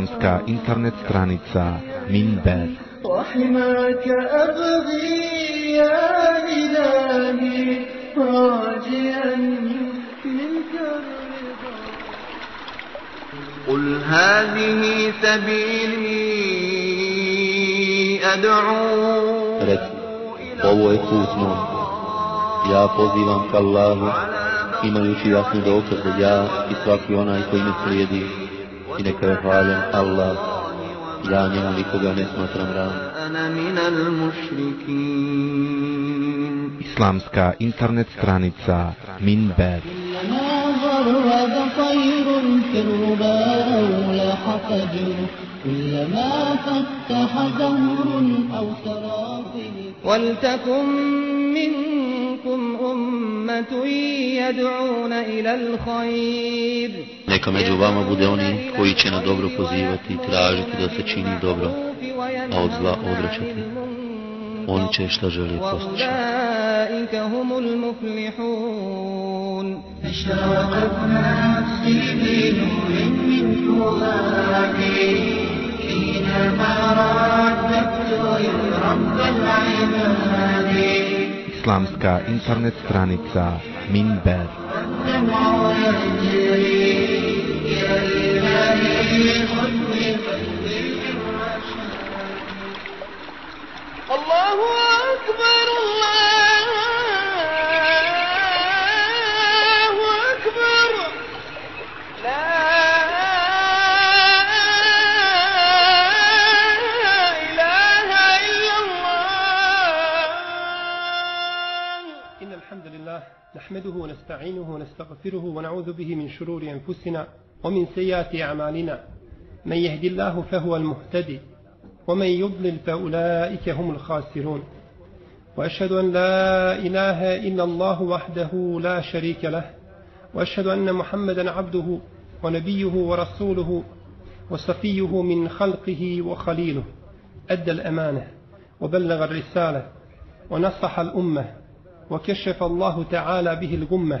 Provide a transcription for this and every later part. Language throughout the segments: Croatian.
Islamska internet stranica Minber وحماك أبغي يا إلهي راجيا منك الرضا قل هذه سبيلي أدعو Reci, ovo je put moj. Ja pozivam ka Allahu, imajući jasnu dokaz da ja i svaki onaj koji me slijedi. I neka je hvaljen Allah. Ja njemu nikoga ne smatram ravnim. أنا من المشركين Islamska internet stranica Minber طير في الربا أو لاح فجر كلما فتح زهر أو سرافل ولتكن منكم أمة يدعون إلى الخير Neka među vama bude oni koji će na dobro pozivati i tražiti da se čini dobro, a od zla. Oni će šta želi postići. Islamska internet stranica Minber الله أكبر الله أكبر. لا إله إلا الله. إن الحمد لله نحمده ونستعينه ونستغفره ونعوذ به من شرور أنفسنا ومن سيئات أعمالنا من يهدي الله فهو المهتدي ومن يضلل فأولئك هم الخاسرون وأشهد أن لا إله إلا الله وحده لا شريك له وأشهد أن محمدا عبده ونبيه ورسوله وصفيه من خلقه وخليله أدى الأمانة وبلغ الرسالة ونصح الأمة وكشف الله تعالى به الغمة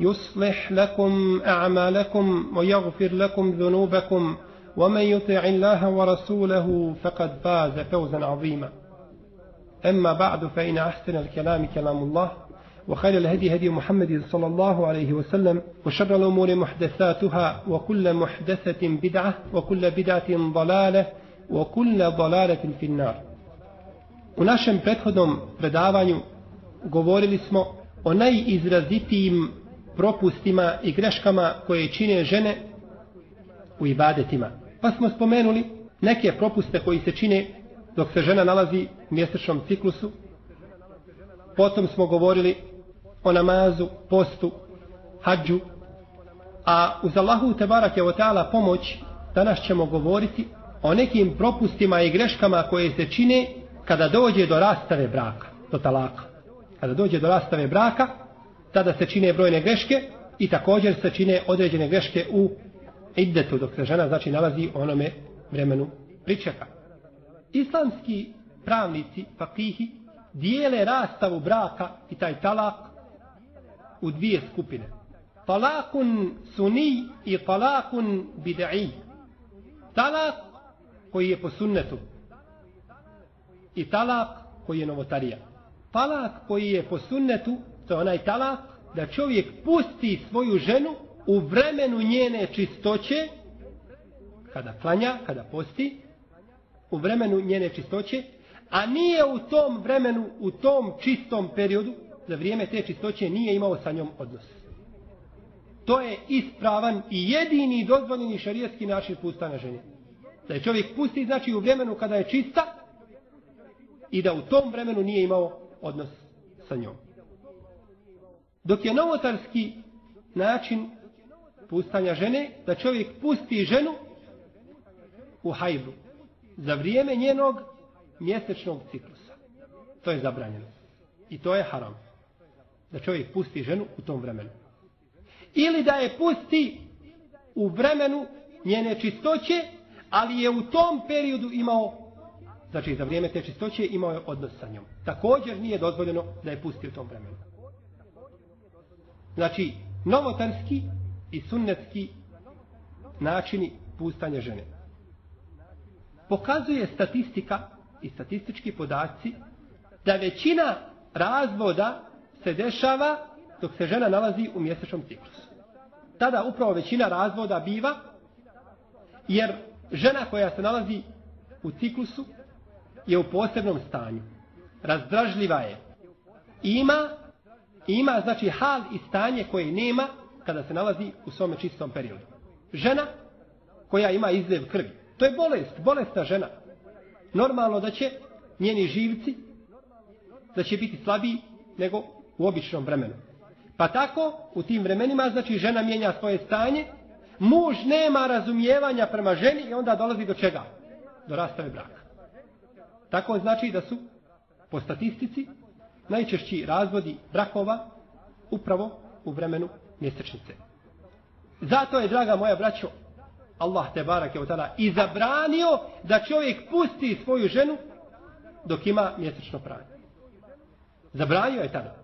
يصلح لكم أعمالكم ويغفر لكم ذنوبكم ومن يطع الله ورسوله فقد فاز فوزا عظيما. أما بعد فإن أحسن الكلام كلام الله وخير الهدي هدي محمد صلى الله عليه وسلم وشر الأمور محدثاتها وكل محدثة بدعة وكل بدعة ضلالة وكل ضلالة في النار. U našem prethodnom predavanju govorili smo o najizrazitijim propustima i greškama koje čine žene u ibadetima. Pa smo spomenuli neke propuste koji se čine dok se žena nalazi u mjesečnom ciklusu. Potom smo govorili o namazu, postu, hađu. A uz Allahu Tebarake o ta'ala pomoć danas ćemo govoriti o nekim propustima i greškama koje se čine kada dođe do rastave braka, do talaka. Kada dođe do rastave braka, tada se čine brojne greške i također se čine određene greške u iddetu, dok se žena znači nalazi u onome vremenu pričeka. Islamski pravnici, fakihi, dijele rastavu braka i taj talak u dvije skupine. Talakun suni i talakun bid'i. Talak koji je po sunnetu, i talak koji je novotarija. Talak koji je po sunnetu, to je onaj talak da čovjek pusti svoju ženu u vremenu njene čistoće, kada klanja, kada posti, u vremenu njene čistoće, a nije u tom vremenu, u tom čistom periodu, za vrijeme te čistoće nije imao sa njom odnos. To je ispravan i jedini dozvoljeni šarijetski način pustanja žene. Da je čovjek pusti, znači u vremenu kada je čista i da u tom vremenu nije imao odnos sa njom. Dok je novotarski način pustanja žene, da čovjek pusti ženu u hajdu za vrijeme njenog mjesečnog ciklusa. To je zabranjeno. I to je haram. Da čovjek pusti ženu u tom vremenu. Ili da je pusti u vremenu njene čistoće, ali je u tom periodu imao, znači za vrijeme te čistoće imao je odnos sa njom. Također nije dozvoljeno da je pusti u tom vremenu. Znači, novotarski i sunnetski načini pustanja žene. Pokazuje statistika i statistički podaci da većina razvoda se dešava dok se žena nalazi u mjesečnom ciklusu. Tada upravo većina razvoda biva jer žena koja se nalazi u ciklusu je u posebnom stanju. Razdražljiva je. Ima, ima znači hal i stanje koje nema kada se nalazi u svome čistom periodu. Žena koja ima izljev krvi. To je bolest, bolestna žena. Normalno da će njeni živci da će biti slabiji nego u običnom vremenu. Pa tako, u tim vremenima, znači žena mijenja svoje stanje, muž nema razumijevanja prema ženi i onda dolazi do čega? Do rastave braka. Tako znači da su, po statistici, najčešći razvodi brakova upravo u vremenu mjesečnice. Zato je, draga moja braćo, Allah te barak je tada zabranio da čovjek pusti svoju ženu dok ima mjesečno pranje. Zabranio je tada.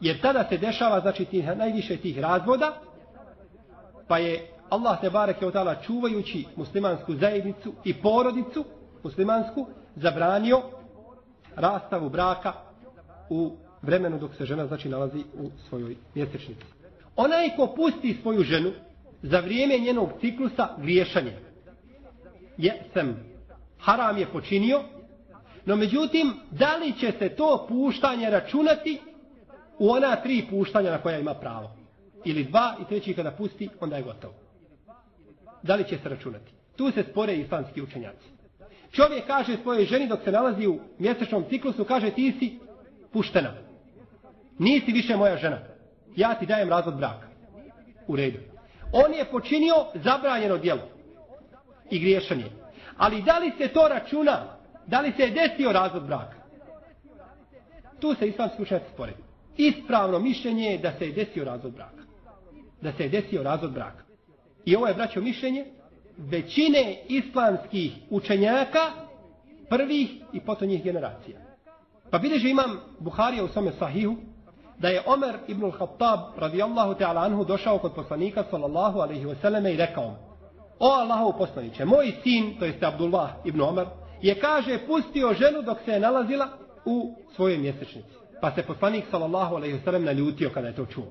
Jer tada se dešava, znači, tih, najviše tih razvoda, pa je Allah te barek je tada čuvajući muslimansku zajednicu i porodicu muslimansku zabranio rastavu braka u vremenu dok se žena znači nalazi u svojoj mjesečnici. Onaj ko pusti svoju ženu za vrijeme njenog ciklusa griješanje. Je sam haram je počinio, no međutim, da li će se to puštanje računati u ona tri puštanja na koja ima pravo? Ili dva i treći kada pusti, onda je gotovo. Da li će se računati? Tu se spore islamski učenjaci. Čovjek kaže svojoj ženi dok se nalazi u mjesečnom ciklusu, kaže ti si puštena. Nisi više moja žena. Ja ti dajem razvod braka. U redu. On je počinio zabranjeno djelo. I griješanje. Ali da li se to računa? Da li se je desio razvod braka? Tu se islamski učenjaci spore. Ispravno mišljenje je da se je desio razvod braka. Da se je desio razvod braka. I ovo je, braćo, mišljenje većine islamskih učenjaka prvih i potom njih generacija. Pa bilježi imam Buharija u svome sahihu da je Omer ibn al-Khattab radijallahu ta'ala anhu došao kod poslanika sallallahu alaihi wasallam i rekao O Allahov poslaniće, moj sin, to jest Abdullah ibn Omer, je kaže pustio ženu dok se je nalazila u svojoj mjesečnici. Pa se poslanik sallallahu alaihi wasallam naljutio kada je to čuo.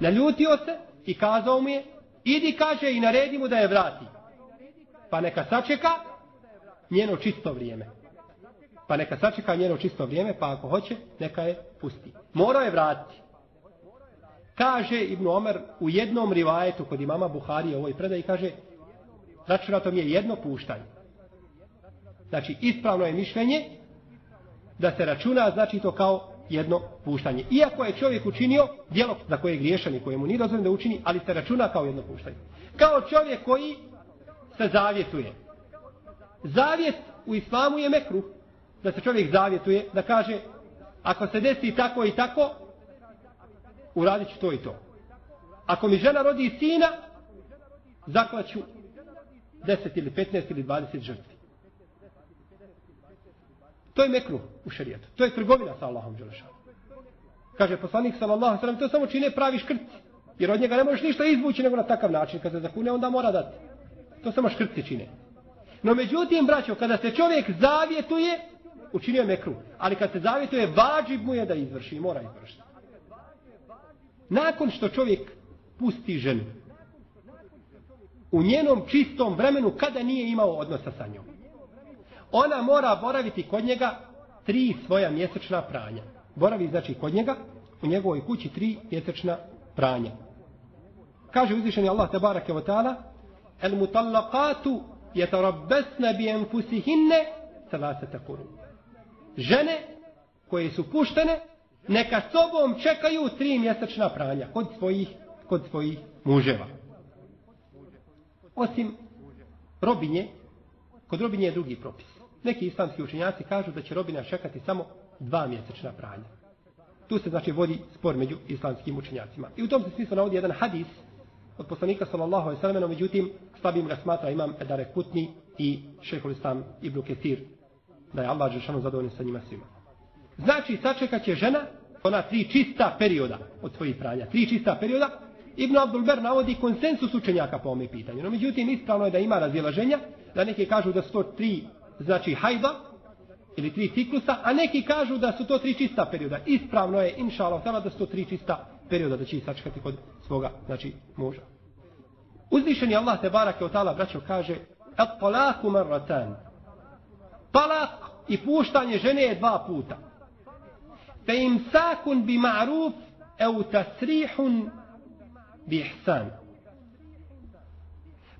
Naljutio se i kazao mu je, idi kaže i naredi mu da je vrati. Pa neka sačeka njeno čisto vrijeme. Pa neka sačeka njeno čisto vrijeme, pa ako hoće, neka je pusti. Mora je vratiti. Kaže Ibn Omer u jednom rivajetu kod imama Buhari ovoj predaj kaže računato mi je jedno puštanje. Znači, ispravno je mišljenje da se računa, znači to kao jedno puštanje. Iako je čovjek učinio djelo za koje je griješan i kojemu nije dozvoljeno da učini, ali se računa kao jedno puštanje. Kao čovjek koji se zavjetuje. Zavjet u islamu je mekruh. Da se čovjek zavjetuje, da kaže ako se desi tako i tako, uradit ću to i to. Ako mi žena rodi sina, zaklaću 10 ili 15 ili 20 žrtvi. To je mekruh u šarijetu. To je trgovina sa Allahom Đelešanu. Kaže poslanik sallallahu sallam, to samo čine pravi škrci. Jer od njega ne možeš ništa izvući nego na takav način. Kad se zakune, onda mora dati. To samo škrci čine. No međutim, braćo, kada se čovjek zavjetuje, učinio je mekru. Ali kad se zavjetuje, vađib mu je da izvrši mora izvršiti. Nakon što čovjek pusti ženu, u njenom čistom vremenu kada nije imao odnosa sa njom. Ona mora boraviti kod njega tri svoja mjesečna pranja. Boravi znači kod njega, u njegovoj kući tri mjesečna pranja. Kaže uzvišeni Allah te barake wa ta'ala El mutallaqatu bi anfusihinne salasata quru. Žene koje su puštene neka sobom čekaju tri mjesečna pranja kod svojih, kod svojih muževa. Osim robinje, kod robinje je drugi propis. Neki islamski učenjaci kažu da će robina čekati samo dva mjesečna pranja. Tu se znači vodi spor među islamskim učenjacima. I u tom se smislu navodi jedan hadis od poslanika sallallahu alejhi ve međutim slabim ga smatra imam Edare Kutni i Šejhul Islam Ibn Kesir da je Allah džeshanu zadovoljan sa njima svima. Znači sačekat će žena ona tri čista perioda od svojih pranja, tri čista perioda. Ibn Abdul Ber navodi konsensus učenjaka po ome pitanju. No, međutim, ispravno je da ima razilaženja, da neki kažu da su to tri, znači hajda, ili tri ciklusa, a neki kažu da su to tri čista perioda. Ispravno je, inša Allah, da su to tri čista perioda da će ih sačekati kod svoga, znači, muža. Uzvišeni Allah te barake od tala, braćo, kaže Et talaku marratan. Talak i puštanje žene je dva puta. Fe im sakun bi ma'ruf eu tasrihun bi ihsan.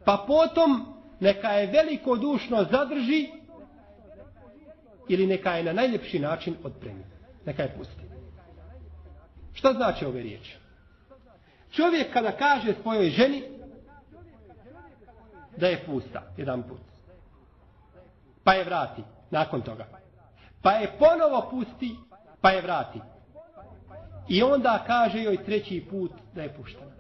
Pa potom neka je veliko dušno zadrži ili neka je na najljepši način odpremi. Neka je pusti. Šta znači ove riječi? Čovjek kada kaže svojoj ženi da je pusta jedan put. Pa je vrati nakon toga. Pa je ponovo pusti, pa je vrati. I onda kaže joj treći put da je puštena.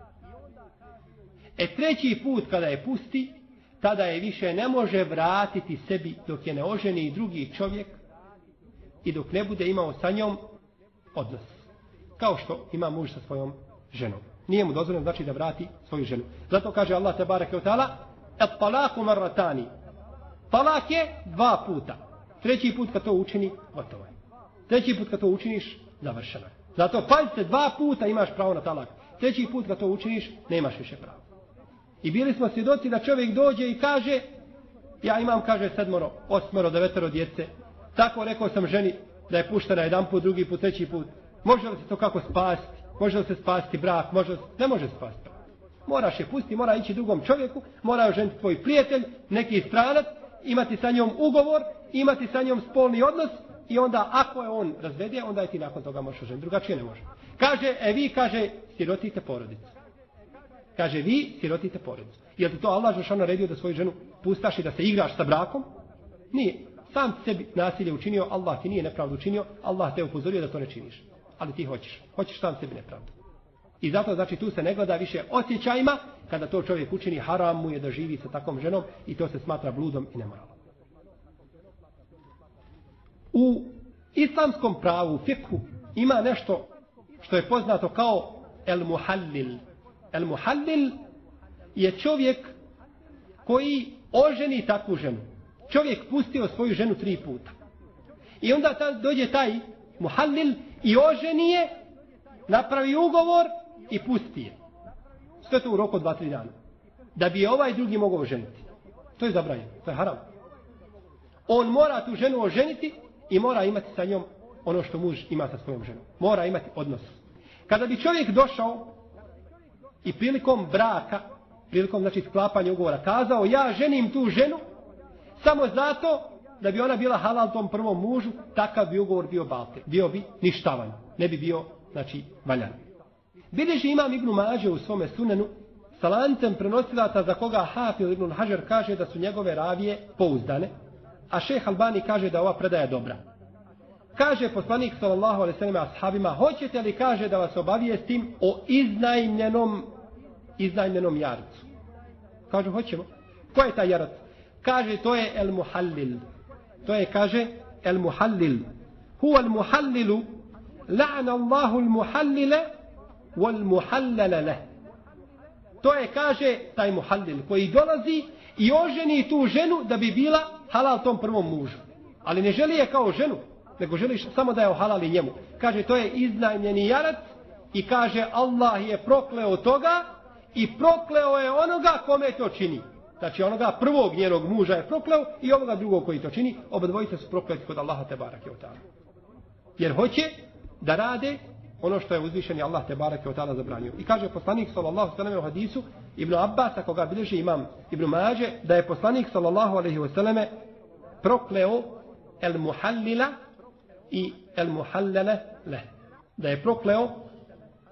E treći put kada je pusti, tada je više ne može vratiti sebi dok je ne oženi i drugi čovjek i dok ne bude imao sa njom odnos. Kao što ima muž sa svojom ženom. Nije mu dozvoljeno znači da vrati svoju ženu. Zato kaže Allah te bareke u ta'ala et talaku marratani. Talak je dva puta. Treći put kad to učini, gotovo je. Treći put kad to učiniš, završeno je. Zato pazite, dva puta imaš pravo na talak. Treći put kad to učiniš, nemaš više pravo. I bili smo svjedoci da čovjek dođe i kaže, ja imam, kaže, sedmoro, osmoro, devetoro djece. Tako rekao sam ženi da je puštena jedan put, drugi put, treći put. Može li se to kako spasti? Može li se spasti brak? Može li... Ne može spasti. Moraš je pustiti, mora ići drugom čovjeku, mora je ženiti tvoj prijatelj, neki stranac, imati sa njom ugovor, imati sa njom spolni odnos i onda ako je on razvedje, onda je ti nakon toga možeš ženiti. Drugačije ne može. Kaže, e vi, kaže, sirotite porodicu. Kaže, vi sirotite porodicu. Je li to Allah Žešano naredio da svoju ženu pustaš i da se igraš sa brakom? Nije. Sam ti sebi nasilje učinio, Allah ti nije nepravdu učinio, Allah te upozorio da to ne činiš. Ali ti hoćeš. Hoćeš sam sebi nepravdu. I zato znači tu se ne gleda više osjećajima, kada to čovjek učini, haram mu je da živi sa takvom ženom i to se smatra bludom i nemoralom. U islamskom pravu, u fikhu, ima nešto što je poznato kao el muhallil. El muhallil je čovjek koji oženi takvu ženu. Čovjek pustio svoju ženu tri puta. I onda ta, dođe taj muhallil i oženi je, napravi ugovor i pusti je. Sve to u roku dva, tri dana. Da bi je ovaj drugi mogao oženiti. To je zabranjeno. To je haram. On mora tu ženu oženiti i mora imati sa njom ono što muž ima sa svojom ženom. Mora imati odnos. Kada bi čovjek došao i prilikom braka, prilikom znači sklapanja ugovora, kazao ja ženim tu ženu samo zato da bi ona bila halal tom prvom mužu, takav bi ugovor bio balte. Bio bi ništavan. Ne bi bio, znači, valjan. Bileži imam Ibnu Mađe u svome sunenu sa lancem prenosilaca za koga Hafil Ibn Hajar kaže da su njegove ravije pouzdane, a šeh Albani kaže da ova predaja dobra. Kaže poslanik sallallahu alejhi ve ashabima: "Hoćete li kaže da vas obavijestim o iznajmljenom iznajmljenom jarcu?" Kažu: "Hoćemo." Ko je taj jarac? Kaže to je el muhallil. To je kaže el muhallil. Huwa al muhallilu la'ana Allahu al muhallila wal muhallala lah. To je kaže taj muhallil koji dolazi i oženi tu ženu da bi bila halal tom prvom mužu. Ali ne želi je kao ženu, nego želi samo da je ohalali njemu. Kaže, to je iznajmljeni jarac i kaže, Allah je prokleo toga i prokleo je onoga kome to čini. Znači onoga prvog njenog muža je prokleo i ovoga drugog koji to čini, oba dvojice su prokleti kod Allaha te barake Jer hoće da rade ono što je uzvišeni Allah te barake od tada zabranio. I kaže poslanik sallallahu sallam u hadisu Ibn Abbas, ako ga bilježi imam Ibn Mađe, da je poslanik sallallahu alaihi wasallam prokleo el muhallila i el muhallale le. Da je prokleo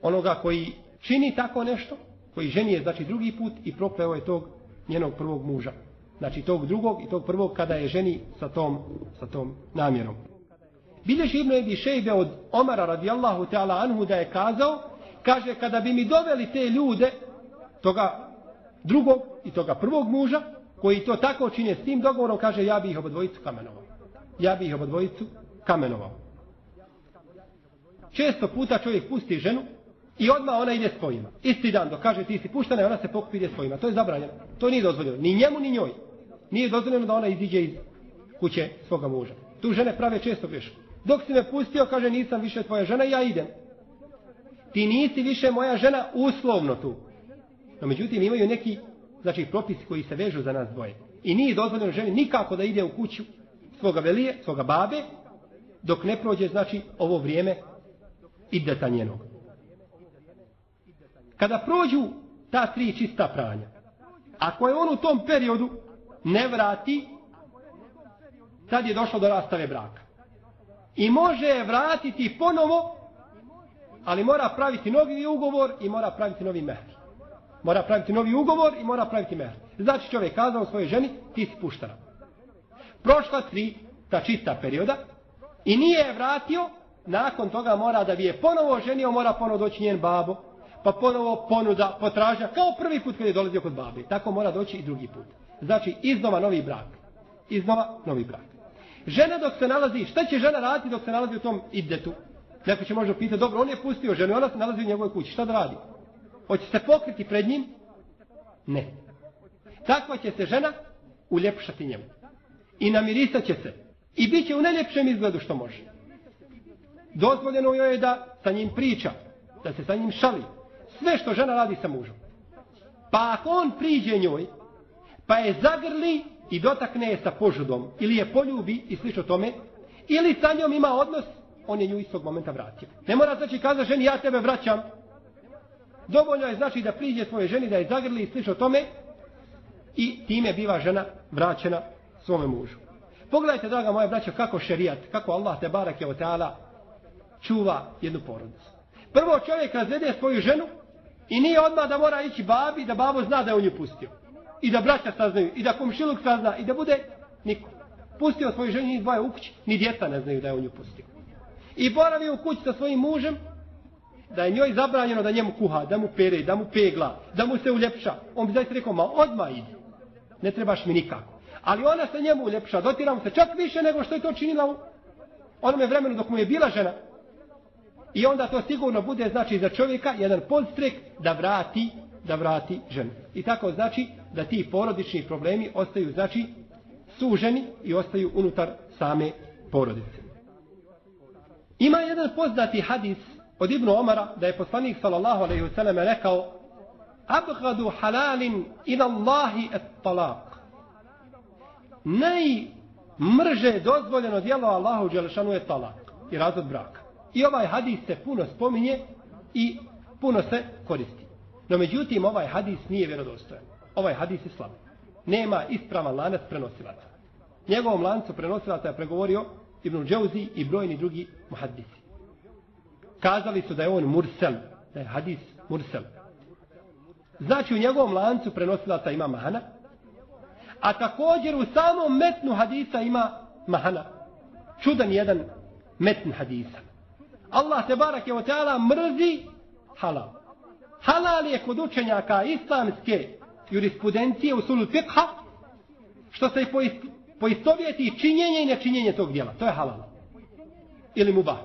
onoga koji čini tako nešto, koji ženi je znači drugi put i prokleo je tog njenog prvog muža. Znači tog drugog i tog prvog kada je ženi sa tom, sa tom namjerom. Bilježi Ibn Ebi Šejbe od Omara radijallahu ta'ala anhu da je kazao, kaže kada bi mi doveli te ljude, toga drugog i toga prvog muža, koji to tako čine s tim dogovorom, kaže ja bih ih obodvojicu kamenovao. Ja bih ih obodvojicu kamenovao. Često puta čovjek pusti ženu i odmah ona ide svojima. Isti dan dok kaže ti si puštena ona se pokupi ide svojima. To je zabranjeno. To nije dozvoljeno. Ni njemu ni njoj. Nije dozvoljeno da ona iziđe iz kuće svoga muža. Tu žene prave često grešku. Dok si me pustio, kaže nisam više tvoja žena, ja idem. Ti nisi više moja žena uslovno tu. No međutim imaju neki znači propisi koji se vežu za nas dvoje. I nije dozvoljeno ženi nikako da ide u kuću svoga velije, svoga babe, dok ne prođe znači ovo vrijeme ideta njenog. Kada prođu ta tri čista pranja, ako je on u tom periodu ne vrati, tad je došlo do rastave braka. I može je vratiti ponovo, ali mora praviti novi ugovor i mora praviti novi mehr. Mora praviti novi ugovor i mora praviti mehr. Znači čovjek kazao svojoj ženi, ti si puštana. Prošla tri, ta čista perioda, i nije je vratio, nakon toga mora da bi je ponovo ženio, mora ponovo doći njen babo, pa ponovo ponuda, potražnja, kao prvi put kad je dolazio kod babe. Tako mora doći i drugi put. Znači, iznova novi brak. Iznova novi brak. Žena dok se nalazi, šta će žena raditi dok se nalazi u tom idetu? Neko će možda pitati, dobro, on je pustio ženu, ona se nalazi u njegovoj kući, šta da radi? Hoće se pokriti pred njim? Ne. Takva će se žena uljepšati njemu. I namirisat će se. I bit će u najljepšem izgledu što može. Dozvoljeno joj je da sa njim priča, da se sa njim šali. Sve što žena radi sa mužom. Pa ako on priđe njoj, pa je zagrli i dotakne je sa požudom, ili je poljubi i slično tome, ili sa njom ima odnos, on je nju istog momenta vratio. Ne mora znači kaza ženi, ja tebe vraćam. Dovoljno je znači da priđe svoje ženi, da je zagrli i slično tome, i time biva žena vraćena svome mužu. Pogledajte, draga moja braća, kako šerijat, kako Allah te barak je o teala čuva jednu porodicu. Prvo čovjek razvede svoju ženu i nije odmah da mora ići babi da babo zna da je u nju pustio. I da braća saznaju, i da komšiluk sazna, i da bude niko. Pustio svoju ženu i dvoje u kući, ni djeca ne znaju da je u nju pustio. I boravi u kući sa svojim mužem, da je njoj zabranjeno da njemu kuha, da mu pere, da mu pegla, da mu se uljepša. On bi zaista rekao, ma odmah idi. Ne trebaš mi nikako. Ali ona se njemu uljepša, dotira mu se čak više nego što je to činila u onome vremenu dok mu je bila žena. I onda to sigurno bude znači za čovjeka jedan podstrek da vrati da vrati ženu. I tako znači da ti porodični problemi ostaju znači suženi i ostaju unutar same porodice. Ima jedan poznati hadis od Ibnu Omara da je poslanik sallallahu alejhi ve sellem rekao Abghadu halalin ila Allahi et talaq. Najmrže dozvoljeno djelo Allahu dželešanu je talak i razvod braka. I ovaj hadis se puno spominje i puno se koristi. No međutim, ovaj hadis nije vjerodostojan. Ovaj hadis je slab. Nema ispravan lanac prenosilaca. Njegovom lancu prenosilaca je pregovorio Ibn Džauzi i brojni drugi muhaddisi. Kazali su da je on mursel, da je hadis mursel. Znači u njegovom lancu prenosilaca ima mahana, a također u samom metnu hadisa ima mahana. Čudan jedan metn hadisa. Allah te barak je o mrzi halal. Halal je kod učenjaka islamske jurisprudencije u sulu fiqha, što se poistovjeti činjenje i nečinjenje tog djela. To je halal. Ili mubah.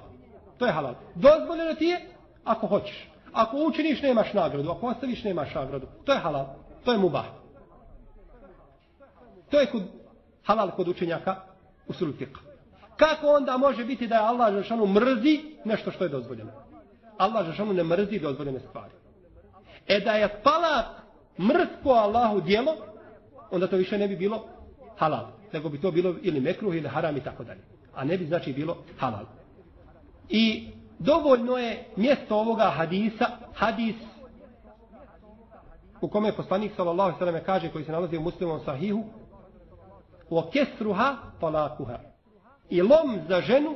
To je halal. Dozvoljeno ti je ako hoćeš. Ako učiniš nemaš nagradu, ako ostaviš nemaš nagradu. To je halal. To je mubah. To je kod halal kod učenjaka u sulu fiqha. Kako onda može biti da je Allah Žešanu mrzi nešto što je dozvoljeno? Allah Žešanu ne mrzi dozvoljene stvari. E da je talak mrtvo Allahu dijelo, onda to više ne bi bilo halal. Nego bi to bilo ili mekruh ili haram i tako dalje. A ne bi znači bilo halal. I dovoljno je mjesto ovoga hadisa, hadis u kome je poslanik sallallahu ve kaže koji se nalazi u muslimom sahihu o kesruha talakuha i lom za ženu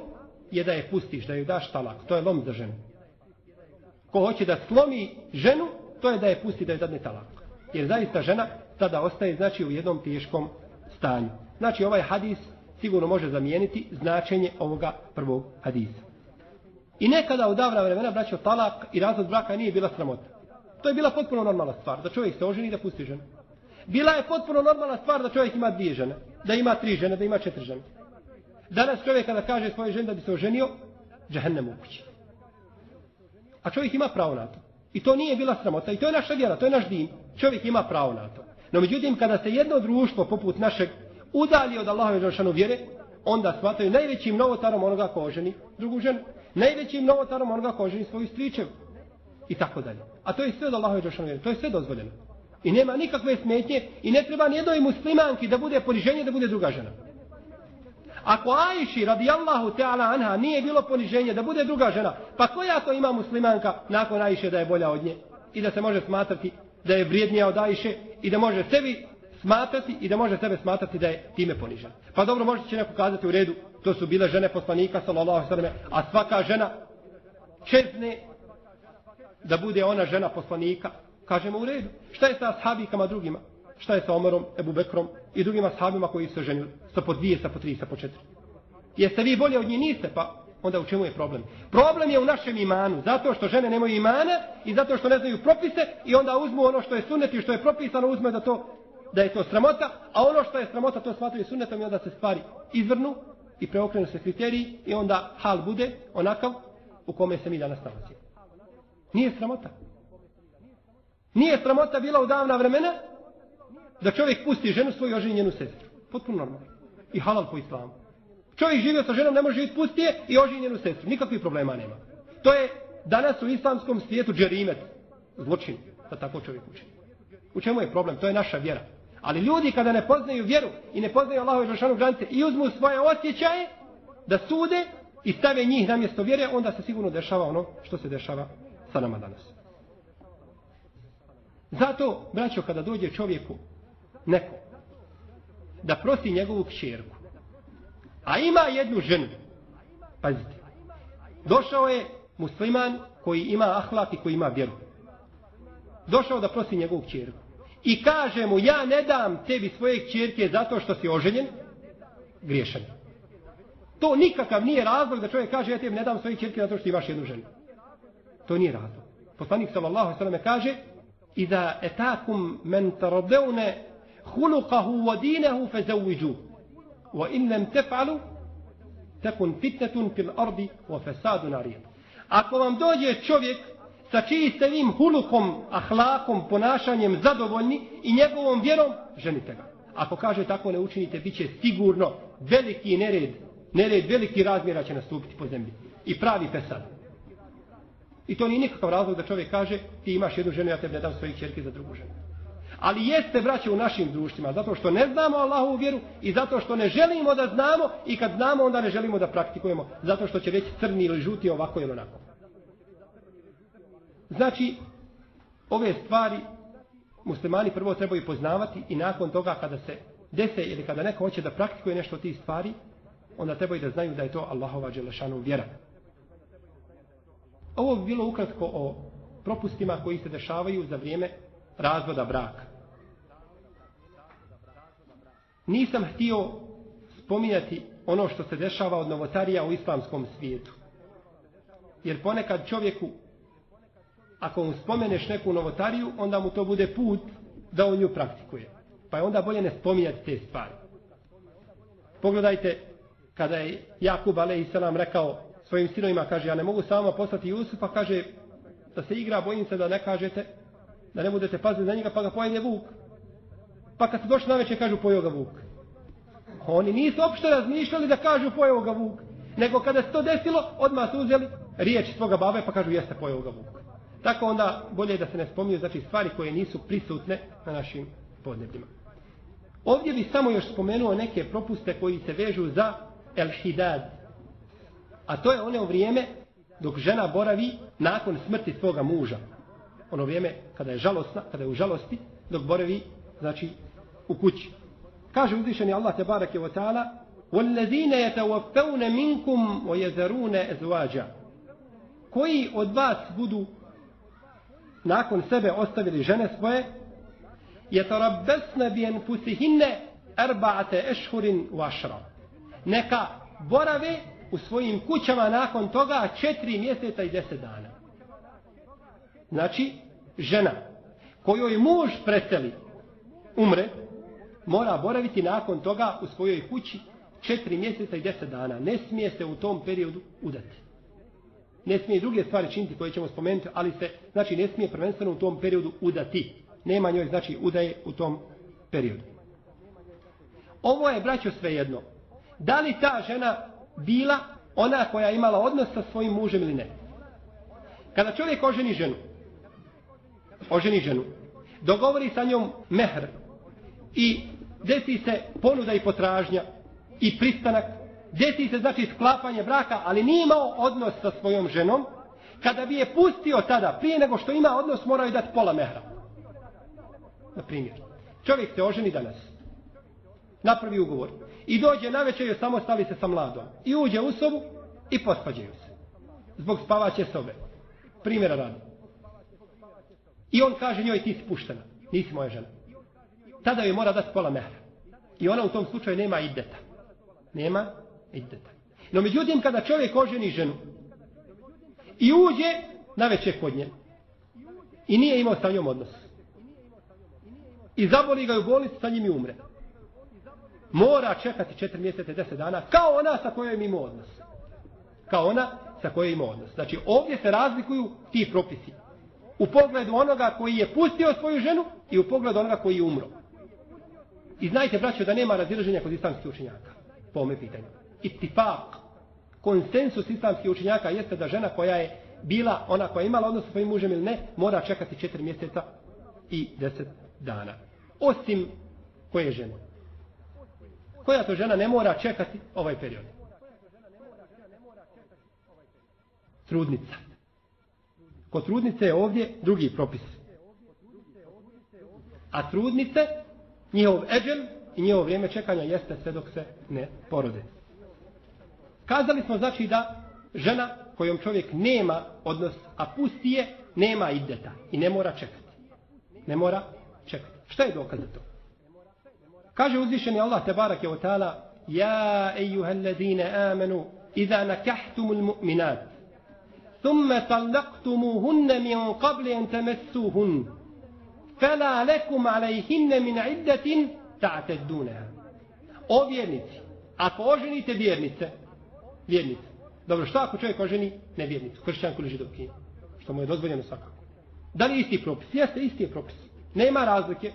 je da je pustiš, da joj daš talak. To je lom za ženu. Ko hoće da slomi ženu, to je da je pusti da je dadne talak. Jer zaista žena tada ostaje znači u jednom teškom stanju. Znači ovaj hadis sigurno može zamijeniti značenje ovoga prvog hadisa. I nekada u davna vremena braćo talak i razvod braka nije bila sramota. To je bila potpuno normalna stvar, da čovjek se oženi i da pusti ženu. Bila je potpuno normalna stvar da čovjek ima dvije žene, da ima tri žene, da ima četiri žene. Danas čovjek kada kaže svoje ženi da bi se oženio, džahennem u kući. A čovjek ima pravo na to. I to nije bila sramota. I to je naša vjera, to je naš din. Čovjek ima pravo na to. No međutim, kada se jedno društvo poput našeg udalji od Allahove Đelšanu vjere, onda smatraju najvećim novotarom onoga ko oženi drugu ženu. Najvećim novotarom onoga ko oženi svoju stričevu. I tako dalje. A to je sve od Allahove Đelšanu vjere. To je sve dozvoljeno. I nema nikakve smetnje i ne treba nijednoj muslimanki da bude poniženje da bude druga žena. Ako Ajši radijallahu ta'ala anha nije bilo poniženje da bude druga žena, pa koja to ima muslimanka nakon Ajše da je bolja od nje? I da se može smatrati da je vrijednija od Ajše i da može sebi smatrati i da može sebe smatrati da je time ponižen. Pa dobro, možete će neko kazati u redu, to su bile žene poslanika, sallallahu sallam, a svaka žena čezne da bude ona žena poslanika, kažemo u redu. Šta je sa ashabikama drugima? Šta je sa Omerom, Ebu Bekrom i drugim ashabima koji su ženili? Sa po dvije, sa po tri, sa po četiri. Jeste vi bolje od njih niste? Pa onda u čemu je problem? Problem je u našem imanu. Zato što žene nemaju imana i zato što ne znaju propise i onda uzmu ono što je sunet i što je propisano uzme da to da je to sramota, a ono što je sramota to smatraju sunnetom i onda se stvari izvrnu i preokrenu se kriteriji i onda hal bude onakav u kome se mi danas nalazimo. Nije sramota. Nije sramota bila u davna vremena da čovjek pusti ženu svoju oženjenu sestru. Potpuno normalno. I halal po islamu. Čovjek živio sa ženom, ne može živjeti pustije i oženjenu sestru. Nikakvih problema nema. To je danas u islamskom svijetu džerimet. Zločin. Da tako čovjek uči. U čemu je problem? To je naša vjera. Ali ljudi kada ne poznaju vjeru i ne poznaju Allahove žešanu granice i uzmu svoje osjećaje da sude i stave njih na mjesto vjere, onda se sigurno dešava ono što se dešava sa nama danas. Zato, braćo, kada dođe čovjeku neko da prosi njegovu kćerku, a ima jednu ženu, pazite, došao je musliman koji ima ahlak i koji ima vjeru. Došao da prosi njegovu kćerku. I kaže mu, ja ne dam tebi svoje kćerke zato što si oženjen, griješan. To nikakav nije razlog da čovjek kaže, ja tebi ne dam svoje kćerke zato što imaš jednu ženu. To nije razlog. Poslanik sallallahu sallam kaže, Iza etakum men tarodeune hulukahu wa dinehu in lem tef'alu, tekun fitnetun fil ardi wa narijet. Ako vam dođe čovjek sa čiji ste hulukom, ahlakom, ponašanjem zadovoljni i njegovom vjerom, ženite ga. Ako kaže tako ne učinite, bit će sigurno veliki nered, nered veliki razmjera će nastupiti po zemlji. I pravi pesad. I to nije nikakav razlog da čovjek kaže ti imaš jednu ženu, ja tebi ne dam svojih čerke za drugu ženu. Ali jeste braće u našim društvima, zato što ne znamo Allahovu vjeru i zato što ne želimo da znamo i kad znamo onda ne želimo da praktikujemo, zato što će reći crni ili žuti ovako ili onako. Znači, ove stvari muslimani prvo trebaju poznavati i nakon toga kada se dese ili kada neko hoće da praktikuje nešto od tih stvari, onda trebaju da znaju da je to Allahova dželešanu vjera. Ovo bi bilo ukratko o propustima koji se dešavaju za vrijeme razvoda braka. Nisam htio spominjati ono što se dešava od novotarija u islamskom svijetu. Jer ponekad čovjeku, ako mu spomeneš neku novotariju, onda mu to bude put da on nju praktikuje. Pa je onda bolje ne spominjati te stvari. Pogledajte, kada je Jakub a.s. rekao svojim sinovima, kaže, ja ne mogu sama poslati Jusufa, kaže, da se igra, bojim se da ne kažete, da ne budete paziti na njega, pa ga pojede vuk. Pa kad se došli na večer, kažu, pojio ga vuk. Oni nisu uopšte razmišljali da kažu pojeo ga vuk. Nego kada se to desilo, odmah su uzeli riječ svoga babe pa kažu jeste pojeo ga vuk. Tako onda bolje je da se ne spominju znači stvari koje nisu prisutne na našim podnebljima. Ovdje bi samo još spomenuo neke propuste koji se vežu za el hidad. A to je ono vrijeme dok žena boravi nakon smrti svoga muža ono vrijeme kada je žalostna, kada je u žalosti, dok boravi, znači, u kući. Kaže uzvišeni Allah te bareke ve taala: "Wallazina yatawaffawna minkum wa. Koji od vas budu nakon sebe ostavili žene svoje, يَتَرَبَّسْنَ bi anfusihinna arba'ata ashhurin wa ashra. Neka borave u svojim kućama nakon toga četiri mjeseca i deset dana. Znači, žena kojoj muž preseli, umre, mora boraviti nakon toga u svojoj kući četiri mjeseca i deset dana. Ne smije se u tom periodu udati. Ne smije druge stvari činiti koje ćemo spomenuti, ali se, znači, ne smije prvenstveno u tom periodu udati. Nema njoj, znači, udaje u tom periodu. Ovo je, braćo, svejedno. Da li ta žena bila ona koja je imala odnos sa svojim mužem ili ne? Kada čovjek oženi ženu, oženi ženu, dogovori sa njom mehr i desi se ponuda i potražnja i pristanak, desi se znači sklapanje braka, ali nije imao odnos sa svojom ženom, kada bi je pustio tada, prije nego što ima odnos, morao je dati pola mehra. Na primjer, čovjek se oženi danas, napravi ugovor. I dođe na večer i samostali se sa mladom. I uđe u sobu i pospađaju se. Zbog spavaće sobe. Primjera radi i on kaže njoj ti si puštena nisi moja žena tada joj mora dati pola mehra i ona u tom slučaju nema ideta nema ideta no međutim kada čovjek oženi ženu i uđe na večer kod nje i nije imao sa njom odnos i zaboli ga u bolnici sa njim i umre mora čekati četiri mjeseca i deset dana kao ona sa kojom ima odnos. Kao ona sa kojom ima odnos. Znači ovdje se razlikuju ti propisi. U pogledu onoga koji je pustio svoju ženu i u pogledu onoga koji je umro. I znajte, braćo, da nema razilaženja kod islamskih učenjaka. Po ome pitanju. Ittifak. Konsensus islamskih učenjaka jeste da žena koja je bila ona koja je imala odnos sa svojim mužem ili ne, mora čekati četiri mjeseca i deset dana. Osim koje žene? Koja to žena ne mora čekati ovaj period? Trudnica. Kod trudnice je ovdje drugi propis. A trudnice, njihov eđel i njihovo vrijeme čekanja jeste sve dok se ne porode. Kazali smo znači da žena kojom čovjek nema odnos, a pusti je, nema ideta i ne mora čekati. Ne mora čekati. Šta je dokaz za to? Kaže uzvišeni Allah tebarake wa ta'ala Ja ejuha amanu Iza nakahtumu mu'minat Thumma tallaqtumuhunna min qabli an tamassuhun Fala lekum alejhinne min iddatin ta'taddunaha O vjernici Ako oženite vjernice Vjernice Dobro, što ako čovjek oženi nevjernicu, kršćanku ili židovkinju? Što mu je dozvoljeno svakako. Da li isti propis? Jeste, isti je propis. Nema razlike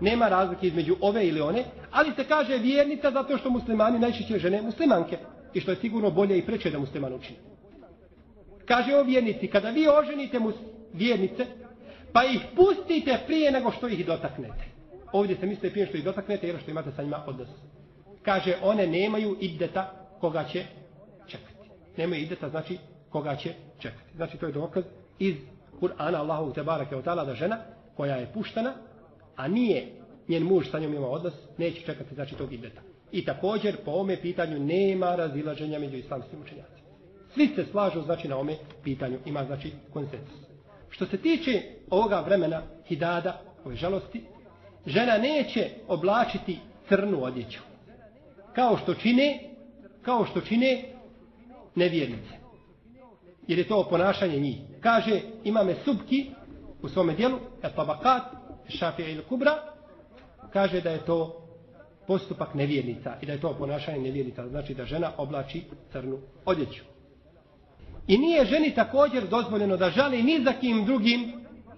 nema razlike između ove ili one, ali se kaže vjernica zato što muslimani najčešće žene muslimanke i što je sigurno bolje i preče da musliman učini. Kaže o vjernici, kada vi oženite mus vjernice, pa ih pustite prije nego što ih dotaknete. Ovdje se misli prije što ih dotaknete jer što imate sa njima odnos. Kaže, one nemaju ideta koga će čekati. Nemaju ideta znači koga će čekati. Znači to je dokaz iz Kur'ana Allahu te barake od da žena koja je puštena a nije njen muž sa njom ima odnos, neće čekati znači tog ideta. I također po ome pitanju nema razilaženja među islamskim učenjacima. Svi se slažu znači na ome pitanju, ima znači konsensus. Što se tiče ovoga vremena hidada, ove žalosti, žena neće oblačiti crnu odjeću. Kao što čine, kao što čine nevjernice. Jer je to ponašanje njih. Kaže, imame subki u svome dijelu, tabakat, Šafija ili Kubra, kaže da je to postupak nevjernica i da je to ponašanje nevjernica, znači da žena oblači crnu odjeću. I nije ženi također dozvoljeno da žali ni za kim drugim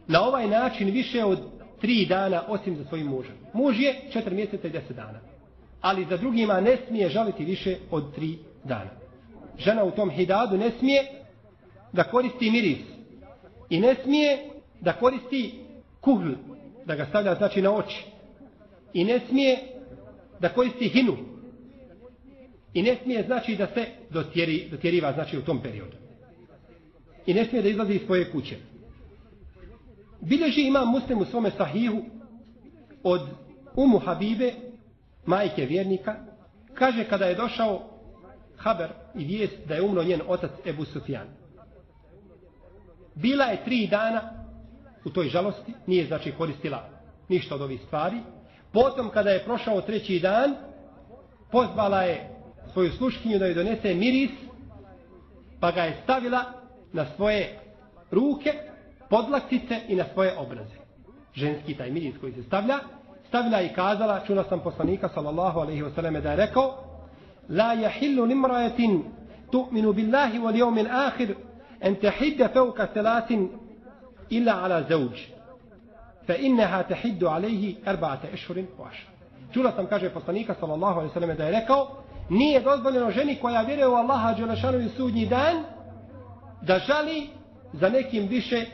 na ovaj način više od tri dana osim za svojim mužem. Muž je četiri mjeseca i deset dana. ali za drugima ne smije žaliti više od tri dana. Žena u tom hidadu ne smije da koristi miris i ne smije da koristi kuhl, da ga stavlja znači na oči. I ne smije da koristi hinu. I ne smije znači da se dotjeri, dotjeriva znači u tom periodu. I ne smije da izlazi iz svoje kuće. Bileži ima muslim u svome sahihu od Umu Habibe, majke vjernika, kaže kada je došao haber i vijest da je umro njen otac Ebu Sufjan. Bila je tri dana u toj žalosti, nije znači koristila ništa od ovih stvari. Potom kada je prošao treći dan, pozvala je svoju sluškinju da joj donese miris, pa ga je stavila na svoje ruke, podlaktice i na svoje obraze. Ženski taj miris koji se stavlja, stavila i kazala, čula sam poslanika sallallahu alaihi wasallam da je rekao, La jahillu limrajetin tu'minu billahi wal jevmin ahir en tehidde fevka selatin illa ala zauđ. Fa inneha tehiddu alaihi erba'ate ešhurin ašar. Čula sam, kaže poslanika sallallahu alaihi wasallam da je rekao, nije dozvoljeno ženi koja vjeruje u Allaha Đelešanu i sudnji dan da žali za nekim više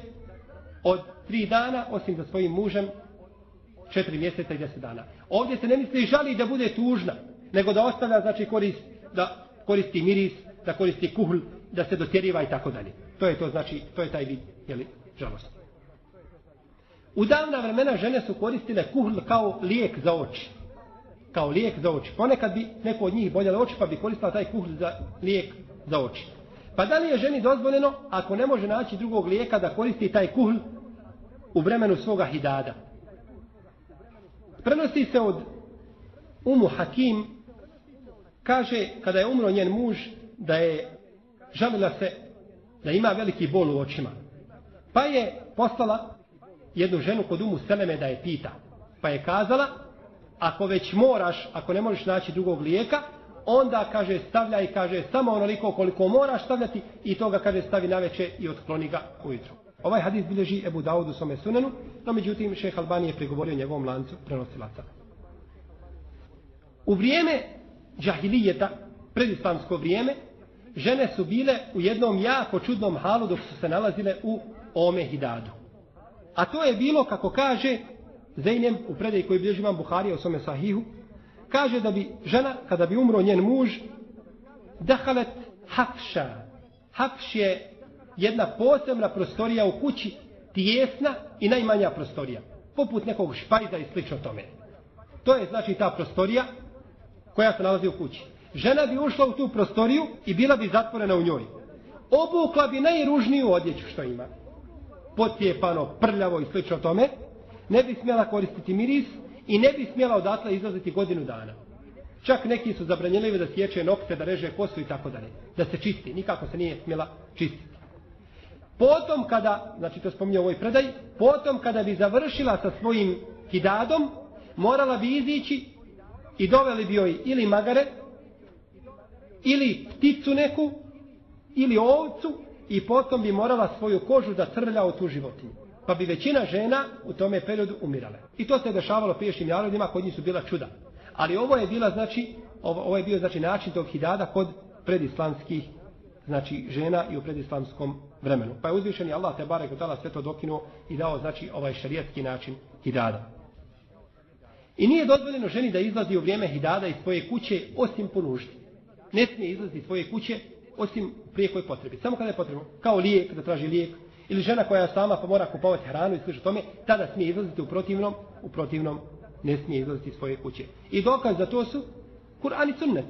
od tri dana, osim za svojim mužem četiri mjeseca i deset dana. Ovdje se ne misli žali da bude tužna, nego da ostavlja, znači, korist, da koristi miris, da koristi kuhl, da se dotjeriva i tako dalje. To je to, znači, to je taj vid, jeli, žalost. U davna vremena žene su koristile kuhl kao lijek za oči. Kao lijek za oči. Ponekad bi neko od njih boljale oči, pa bi koristila taj kuhl za lijek za oči. Pa da li je ženi dozvoljeno, ako ne može naći drugog lijeka, da koristi taj kuhl u vremenu svoga hidada? Prenosi se od Umu Hakim, kaže, kada je umro njen muž, da je žalila se da ima veliki bol u očima. Pa je poslala jednu ženu kod Umu Seleme da je pita. Pa je kazala, ako već moraš, ako ne možeš naći drugog lijeka, onda kaže stavljaj, kaže samo onoliko koliko moraš stavljati i toga kaže stavi na veče i otkloni ga ujutro. Ovaj hadis bilježi Ebu Daudu svome sunenu, no međutim šeh Albani je pregovorio njegovom lancu prenosilaca. U vrijeme džahilijeta, predislamsko vrijeme, žene su bile u jednom jako čudnom halu dok su se nalazile u ome hidadu. A to je bilo, kako kaže Zeynem u predaj koji bilježi imam Buharija u svome sahihu, kaže da bi žena, kada bi umro njen muž, dahalet hafša. Hafš je jedna posebna prostorija u kući, tijesna i najmanja prostorija. Poput nekog špajza i slično tome. To je znači ta prostorija koja se nalazi u kući. Žena bi ušla u tu prostoriju i bila bi zatvorena u njoj. Obukla bi najružniju odjeću što ima. Potjepano, prljavo i slično tome. Ne bi smjela koristiti miris i ne bi smjela odatle izlaziti godinu dana. Čak neki su zabranjeni da sjeće nokte, da reže kosu i tako dalje. Da se čisti. Nikako se nije smjela čistiti. Potom kada, znači to spominje ovoj predaj, potom kada bi završila sa svojim hidadom, morala bi izići i doveli bi joj ili magare, ili pticu neku, ili ovcu, i potom bi morala svoju kožu da trlja u tu životinju. Pa bi većina žena u tome periodu umirale. I to se dešavalo priješnjim narodima, kod njih su bila čuda. Ali ovo je bila, znači, ovo, je bio, znači, način tog hidada kod predislamskih, znači, žena i u predislamskom vremenu. Pa je uzvišeni Allah te barek od sve to dokinuo i dao, znači, ovaj šarijatski način hidada. I nije dozvoljeno ženi da izlazi u vrijeme hidada iz svoje kuće osim po nuždi. Ne smije izlaziti iz svoje kuće osim prije koje potrebi. Samo kada je potrebno. Kao lijek, da traži lijek. Ili žena koja je sama pa mora kupovati hranu i slično tome, tada smije izlaziti u protivnom, u protivnom ne smije izlaziti iz svoje kuće. I dokaz za to su Kur'an i sunnet.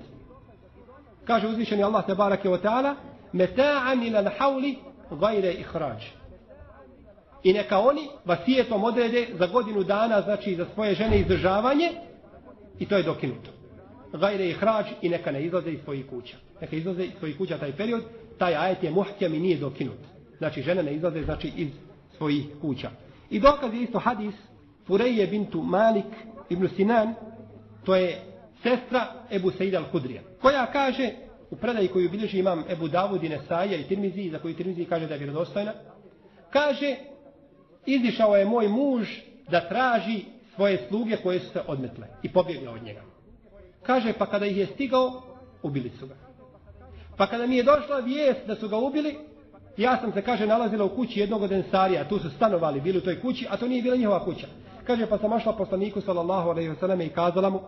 Kaže uzvišeni Allah te barake wa ta'ala meta'an ila l'hauli gajre ihrađ. I neka oni vasijetom odrede za godinu dana, znači za svoje žene izdržavanje, i to je dokinuto. Gajre ihrađ i neka ne izlaze iz svojih kuća. Neka izlaze iz svojih kuća taj period, taj ajet je muhtjam i nije dokinut. Znači žene ne izlaze znači iz svojih kuća. I dokaz je isto hadis Fureje bintu Malik ibn Sinan, to je sestra Ebu Sejid al-Hudrija, koja kaže u predaji koju bilježi imam Ebu Davud i Nesaja i Tirmizi, za koju Tirmizi kaže da je vjerodostojna, kaže, izišao je moj muž da traži svoje sluge koje su se odmetle i pobjegle od njega. Kaže, pa kada ih je stigao, ubili su ga. Pa kada mi je došla vijest da su ga ubili, ja sam se, kaže, nalazila u kući jednog od ensarija, tu su stanovali, bili u toj kući, a to nije bila njihova kuća. Kaže, pa sam mašla poslaniku, sallallahu alaihi wasallam, i kazala mu,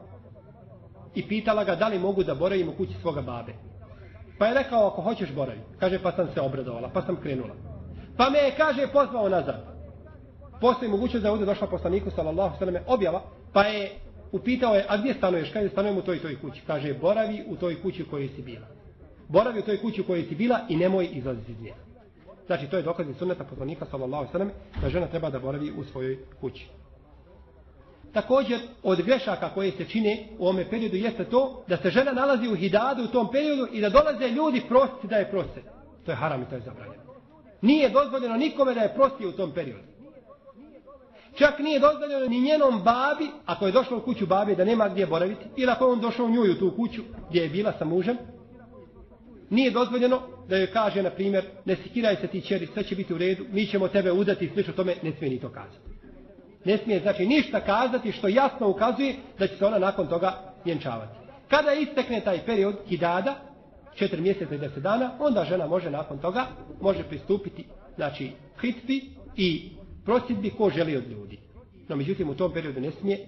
i pitala ga da li mogu da boravim u kući svoga babe. Pa je rekao, ako hoćeš boravi. Kaže, pa sam se obradovala, pa sam krenula. Pa me je, kaže, pozvao nazad. Postoji mogućnost da je ovdje došla poslaniku, sallallahu sallam, objava, pa je upitao je, a gdje stanuješ? Kaže, stanujem u toj i toj kući. Kaže, boravi u toj kući u kojoj si bila. Boravi u toj kući u kojoj si bila i nemoj izlaziti iz nje. Znači, to je dokaz iz sunneta poslanika, sallallahu sallam, da žena treba da boravi u svojoj kući. Također, od grešaka koje se čine u ovome periodu jeste to da se žena nalazi u hidadu u tom periodu i da dolaze ljudi prositi da je proste. To je haram i to je zabranjeno. Nije dozvoljeno nikome da je prosti u tom periodu. Čak nije dozvoljeno ni njenom babi, ako je došla u kuću babi da nema gdje boraviti, ili ako je on došao u nju u tu kuću gdje je bila sa mužem, nije dozvoljeno da joj kaže, na primjer, ne sikiraj se ti čeri, sve će biti u redu, mi ćemo tebe udati i slično tome, ne smije ni to kazati. Ne smije znači ništa kazati što jasno ukazuje da će se ona nakon toga vjenčavati. Kada istekne taj period hidada, četiri mjeseca i deset dana, onda žena može nakon toga, može pristupiti, znači, hitbi i prosjedbi ko želi od ljudi. No, međutim, u tom periodu ne smije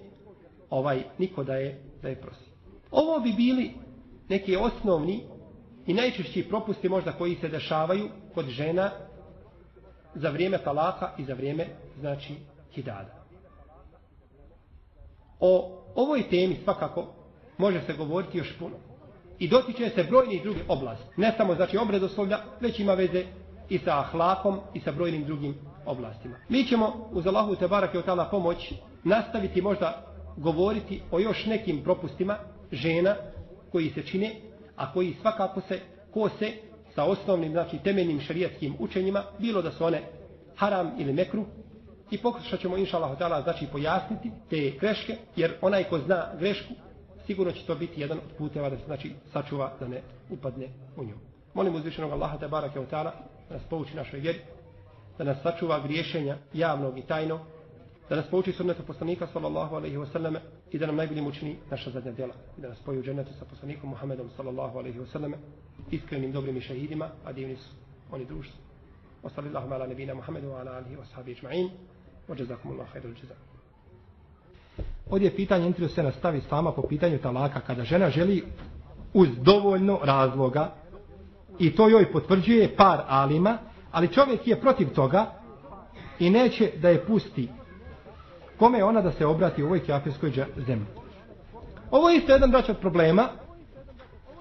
ovaj, niko da je, da je prosi. Ovo bi bili neki osnovni i najčešći propusti možda koji se dešavaju kod žena za vrijeme talaka i za vrijeme, znači, hidada. O ovoj temi svakako može se govoriti još puno. I dotiče se brojnih drugih oblasti. Ne samo znači obredoslovlja, već ima veze i sa ahlakom i sa brojnim drugim oblastima. Mi ćemo uz Allahu te barake od tala pomoć nastaviti možda govoriti o još nekim propustima žena koji se čine, a koji svakako se kose sa osnovnim, znači temeljnim šarijatskim učenjima, bilo da su one haram ili mekru, i pokušat ćemo inša Allah znači pojasniti te greške, jer onaj ko zna grešku, sigurno će to biti jedan od puteva da se znači sačuva da ne upadne u nju. Molim uzvišenog Allaha te barake da nas pouči našoj vjeri, da nas sačuva griješenja javnog i tajnog, da nas pouči sunnetu poslanika sallallahu alaihi wa sallam i da nam najboljim učini naša zadnja djela i da nas spoju u džennetu sa poslanikom Muhammedom sallallahu alaihi wa sallam iskrenim dobrim i šehidima, a divni su oni društvo. وصلى الله على نبينا محمد وعلى اله وصحبه اجمعين وجزاكم الله خير الجزاء Ovdje je pitanje interesuje nas stavi islama po pitanju talaka kada žena želi uz dovoljno razloga i to joj potvrđuje par alima, ali čovjek je protiv toga i neće da je pusti kome je ona da se obrati u ovoj kjafirskoj zemlji. Ovo je isto jedan brać od problema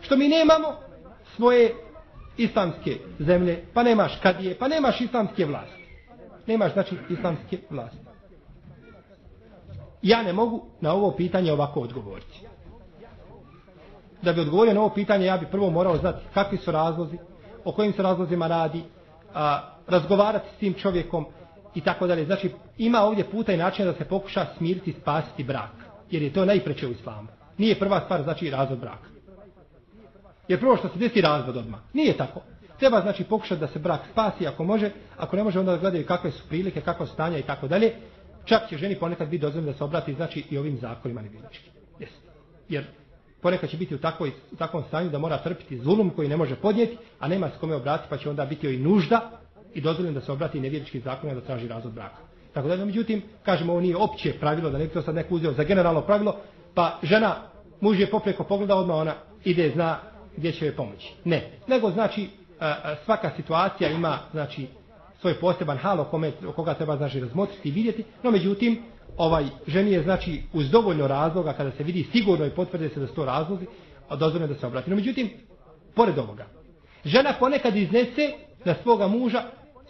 što mi nemamo svoje islamske zemlje, pa nemaš kadije, pa nemaš islamske vlasti. Nemaš, znači, islamske vlasti. Ja ne mogu na ovo pitanje ovako odgovoriti. Da bi odgovorio na ovo pitanje, ja bi prvo morao znati kakvi su razlozi, o kojim se razlozima radi, a, razgovarati s tim čovjekom i tako dalje. Znači, ima ovdje puta i način da se pokuša smiriti spasiti brak. Jer je to najpreće u islamu. Nije prva stvar, znači, razvod braka. Jer prvo što se desi razvod odmah. Nije tako. Treba znači pokušati da se brak spasi ako može, ako ne može onda da gledaju kakve su prilike, kakvo stanja i tako dalje. Čak će ženi ponekad biti dozvoljeno da se obrati znači i ovim zakonima nevjerničkim. Jesi. Jer ponekad će biti u, takvoj, u takvom stanju da mora trpiti zulum koji ne može podnijeti, a nema s kome obratiti pa će onda biti joj nužda i dozvoljeno da se obrati nevjernički zakonima da traži razvod braka. Tako da, međutim, kažemo, ovo nije opće pravilo, da neko sad neko uzeo za generalno pravilo, pa žena, muž je popreko pogleda, odmah ona ide, zna gdje će joj pomoći. Ne. Nego znači svaka situacija ima znači svoj poseban hal o, kome, koga treba znači razmotriti i vidjeti. No međutim, ovaj ženi je znači uz dovoljno razloga kada se vidi sigurno i potvrde se da su to razlozi, dozvoljeno da se obrati. No međutim, pored ovoga, žena ponekad iznese na svoga muža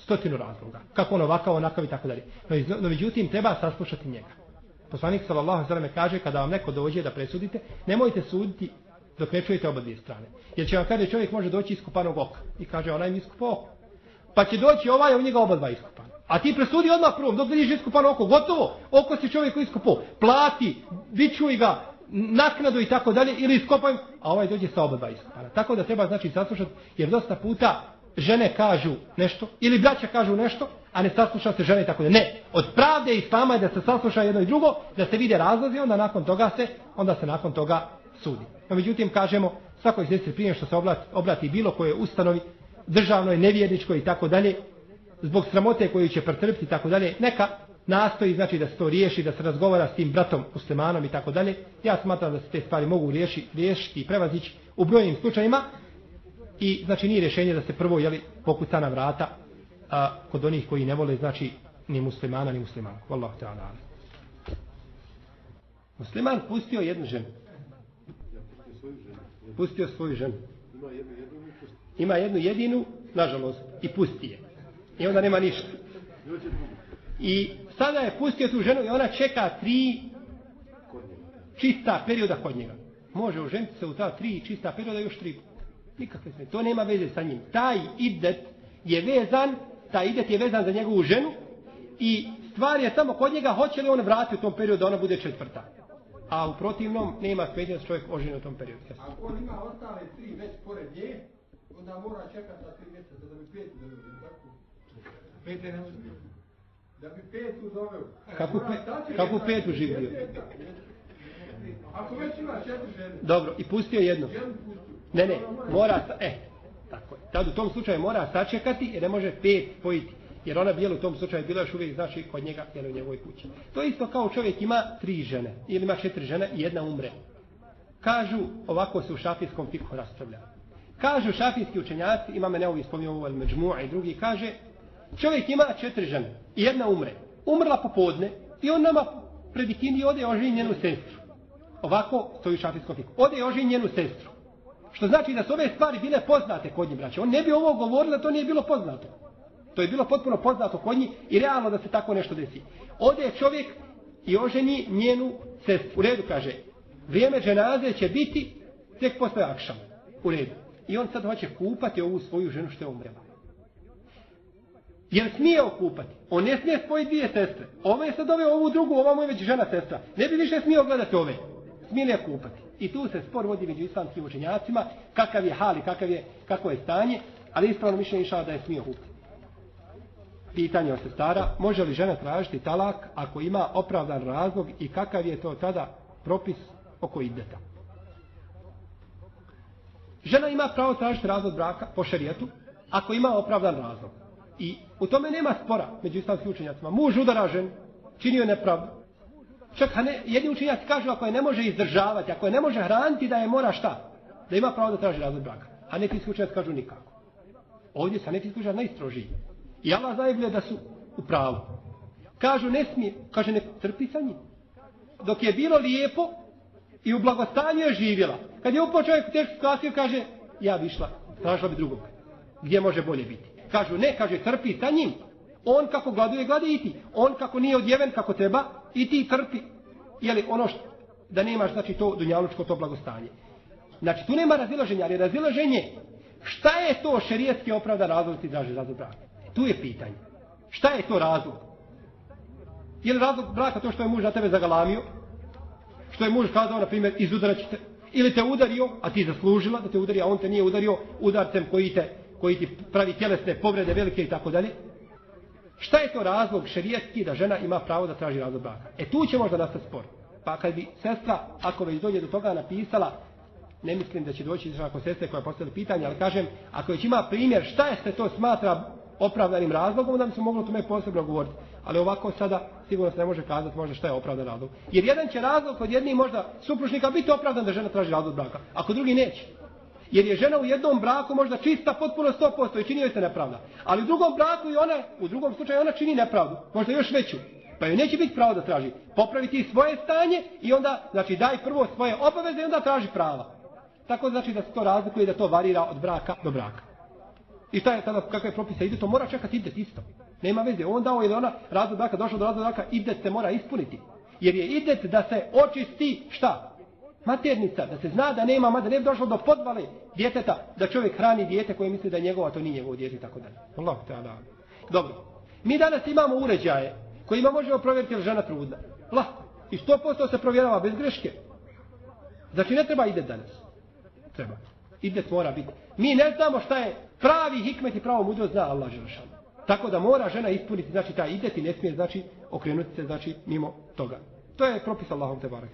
stotinu razloga. Kako on ovakav, onakav i tako dalje. No, no međutim, treba saslušati njega. Poslanik sallallahu alejhi kaže kada vam neko dođe da presudite, nemojte suditi dok ne čujete oba dvije strane. Jer će vam kaže čovjek može doći iskupanog oka. I kaže onaj mi iskupa oko. Pa će doći ovaj, u njega oba dva iskupana. A ti presudi odmah prvom, dok vidiš iskupano oko, gotovo, oko si čovjek iskupo, plati, bičuj ga, naknadu i tako dalje, ili iskopaju, a ovaj dođe sa oba dva iskupana. Tako da treba znači saslušati, jer dosta puta žene kažu nešto, ili braća kažu nešto, a ne sasluša se žene tako da. Ne, od pravde i islama je da se sasluša jedno i drugo, da se vide razlozi, onda nakon toga se, onda se nakon toga sudi. No međutim kažemo svakoj sestri prije što se oblati, oblati bilo koje ustanovi, državnoj, nevjerničkoj i tako dalje, zbog sramote koju će pretrpiti i tako dalje, neka nastoji znači da se to riješi, da se razgovara s tim bratom muslimanom i tako dalje. Ja smatram da se te stvari mogu riješi, riješiti i prevazići u brojnim slučajima i znači nije rješenje da se prvo jeli, pokuca na vrata a, kod onih koji ne vole znači ni muslimana ni muslimana. Wallahu ta'ala. Musliman pustio jednu ženu. Pustio svoju ženu. Ima jednu jedinu, nažalost, i pusti je. I onda nema ništa. I sada je pustio tu ženu i ona čeka tri čista perioda kod njega. Može oženiti se u ta tri čista perioda još tri. Nikakve sve. To nema veze sa njim. Taj idet je vezan, taj idet je vezan za njegovu ženu i stvar je samo kod njega hoće li on vratiti u tom periodu da ona bude četvrta. A u protivnom nema smetnje da čovjek oženi u tom periodu. Ako on ima ostale tri već pored nje, onda mora čekati na tri mjeseca da bi petu doveo, tako? Pete ne može. Da bi petu doveo. Kako, pe, kako petu živio? Ako već ima četiri žene, Dobro, i pustio jednu. jednu pustu. Ne, ne, mora, e, tako je. Tad u tom slučaju mora sačekati jer ne može pet spojiti. Jer ona bijela u tom slučaju bila još uvijek znači kod njega, jer u njegovoj kući. To je isto kao čovjek ima tri žene, ili ima četiri žene i jedna umre. Kažu, ovako se u šafijskom fikhu raspravlja. Kažu šafijski učenjaci, ima me neovi spominjao ovo i drugi, kaže, čovjek ima četiri žene i jedna umre. Umrla popodne i on nama pred ikindi ode i njenu sestru. Ovako stoji u šafijskom fikhu. Ode i njenu sestru. Što znači da su ove stvari bile poznate kod njih, braće. On ne bi ovo govorio da to nije bilo poznato. To je bilo potpuno poznato kod njih i realno da se tako nešto desi. Ode je čovjek i oženi njenu sestru. U redu kaže, vrijeme dženaze će biti tek posle akšama. U redu. I on sad hoće kupati ovu svoju ženu što je umrela. Jer smije okupati. On ne smije spojiti dvije sestre. Ova je sad ove ovu drugu, ova mu je već žena sestra. Ne bi više smio gledati ove. Smije li je kupati. I tu se spor vodi među islamskim učenjacima, kakav je hal i kakav je, kako je stanje, ali ispravno mišljenje išao da je smio kupati. Pitanje od sestara, može li žena tražiti talak ako ima opravdan razlog i kakav je to tada propis oko ideta? Žena ima pravo tražiti razlog braka po šerijetu ako ima opravdan razlog. I u tome nema spora među islamskim učenjacima. Muž udara ženu, čini joj nepravdu. Čak jedni učenjaci kažu ako je ne može izdržavati, ako je ne može hraniti da je mora šta? Da ima pravo da traži razlog braka. A neki učenjaci kažu nikako. Ovdje sa neki učenjaci najstrožiji. I Allah najbolje da su u pravu. Kažu ne smije, kaže ne trpi sa njim. Dok je bilo lijepo i u blagostanju je živjela. Kad je upao čovjek u tešku situaciju, kaže ja bi išla, tražila bi drugog. Gdje može bolje biti? Kažu ne, kaže trpi sa njim. On kako gladuje, gladi i ti. On kako nije odjeven kako treba, i ti trpi. Jeli ono što, da nemaš znači to dunjalučko to blagostanje. Znači tu nema razilaženja, ali razilaženje šta je to šerijetski opravdan razlog ti traži razlog braka? Tu je pitanje. Šta je to razlog? Je li razlog braka to što je muž na tebe zagalamio? Što je muž kazao, na primjer, izudarat ćete? Ili te udario, a ti zaslužila da te udari, a on te nije udario udarcem koji, te, koji ti pravi tjelesne povrede velike i tako dalje? Šta je to razlog šerijetski da žena ima pravo da traži razlog braka? E tu će možda nastati spor. Pa kad bi sestra, ako već dođe do toga, napisala, ne mislim da će doći ako sestre koja postavila pitanje, ali kažem, ako već ima primjer šta je se to smatra opravdanim razlogom, onda bi se moglo tome posebno govoriti. Ali ovako sada sigurno se ne može kazati možda šta je opravdan razlog. Jer jedan će razlog kod jednih možda supružnika biti opravdan da žena traži razlog braka, ako drugi neće. Jer je žena u jednom braku možda čista potpuno 100% i čini joj se nepravda. Ali u drugom braku i ona, u drugom slučaju ona čini nepravdu, možda još veću. Pa joj neće biti pravo da traži. Popraviti svoje stanje i onda, znači daj prvo svoje obaveze i onda traži prava. Tako znači da se to razlikuje i da to varira od braka do braka. I šta je tada, kakve propise ide, to mora čekati idet isto. Nema veze, on dao ili ona razlog braka, došao do razloga braka, idet se mora ispuniti. Jer je idet da se očisti šta? Maternica, da se zna da nema, da ne bi došlo do podvale djeteta, da čovjek hrani dijete koje misli da je njegovo, a to nije njegovo dijete tako dalje. Allah. Dobro. Mi danas imamo uređaje kojima možemo provjeriti je li žena trudna. I 100% se provjerava bez greške. Znači ne treba idet danas. Treba. Idet mora biti. Mi ne znamo šta je pravi hikmet i pravo mudro zna Allah Želšan. Tako da mora žena ispuniti znači taj idet i ne smije znači okrenuti se znači mimo toga. To je propis Allahom te barak.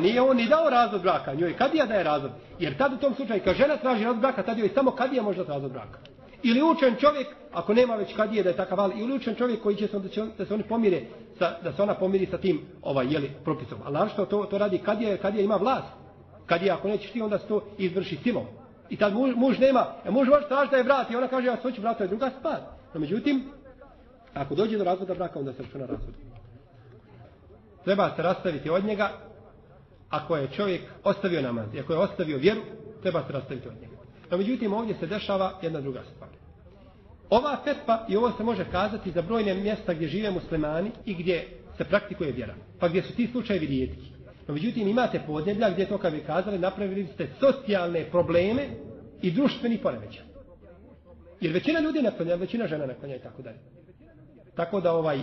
Nije on ni dao razvod braka, njoj kadija daje razvod. Jer tad u tom slučaju, kad žena traži razvod braka, tad joj samo kadija može dati razvod braka. Ili učen čovjek, ako nema već kadije da je takav ali, ili učen čovjek koji će se, da, se oni pomire, sa, da se ona pomiri sa tim ovaj, jeli, propisom. Ali naravno to, to radi jer kadija ima vlast. Kadija, ako nećeš ti, onda se to izvrši silom. I tad muž, muž nema, e, muž može tražiti da je vrati, ona kaže ja se hoću vratiti, je druga stvar. No međutim, ako dođe do razvoda braka, onda se računa razvod. Treba se rastaviti od njega, ako je čovjek ostavio namaz, i ako je ostavio vjeru, treba se rastaviti od njega. No međutim, ovdje se dešava jedna druga stvar. Ova fetva, i ovo se može kazati za brojne mjesta gdje žive muslimani i gdje se praktikuje vjera. Pa gdje su ti slučajevi rijetki. No međutim, imate podneblja gdje to kad bi kazali, napravili ste socijalne probleme i društveni poremećaj. Jer većina ljudi naklanja, većina žena naklanja i tako dalje. Tako da ovaj,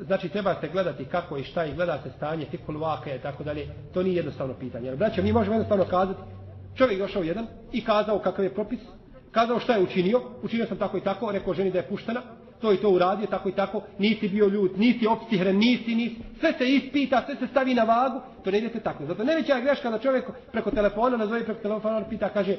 znači treba se gledati kako i šta i gleda se stanje, tikul vaka i tako dalje. To nije jednostavno pitanje. Jer braćo, mi možemo jednostavno kazati, čovjek došao jedan i kazao kakav je propis, kazao šta je učinio, učinio sam tako i tako, rekao ženi da je puštena, to i to uradio, tako i tako, nisi bio ljud, nisi opstihren, nisi, nisi, sve se ispita, sve se stavi na vagu, to ne idete tako. Zato najveća je greška da čovjek preko telefona, nazove preko telefona, pita, kaže,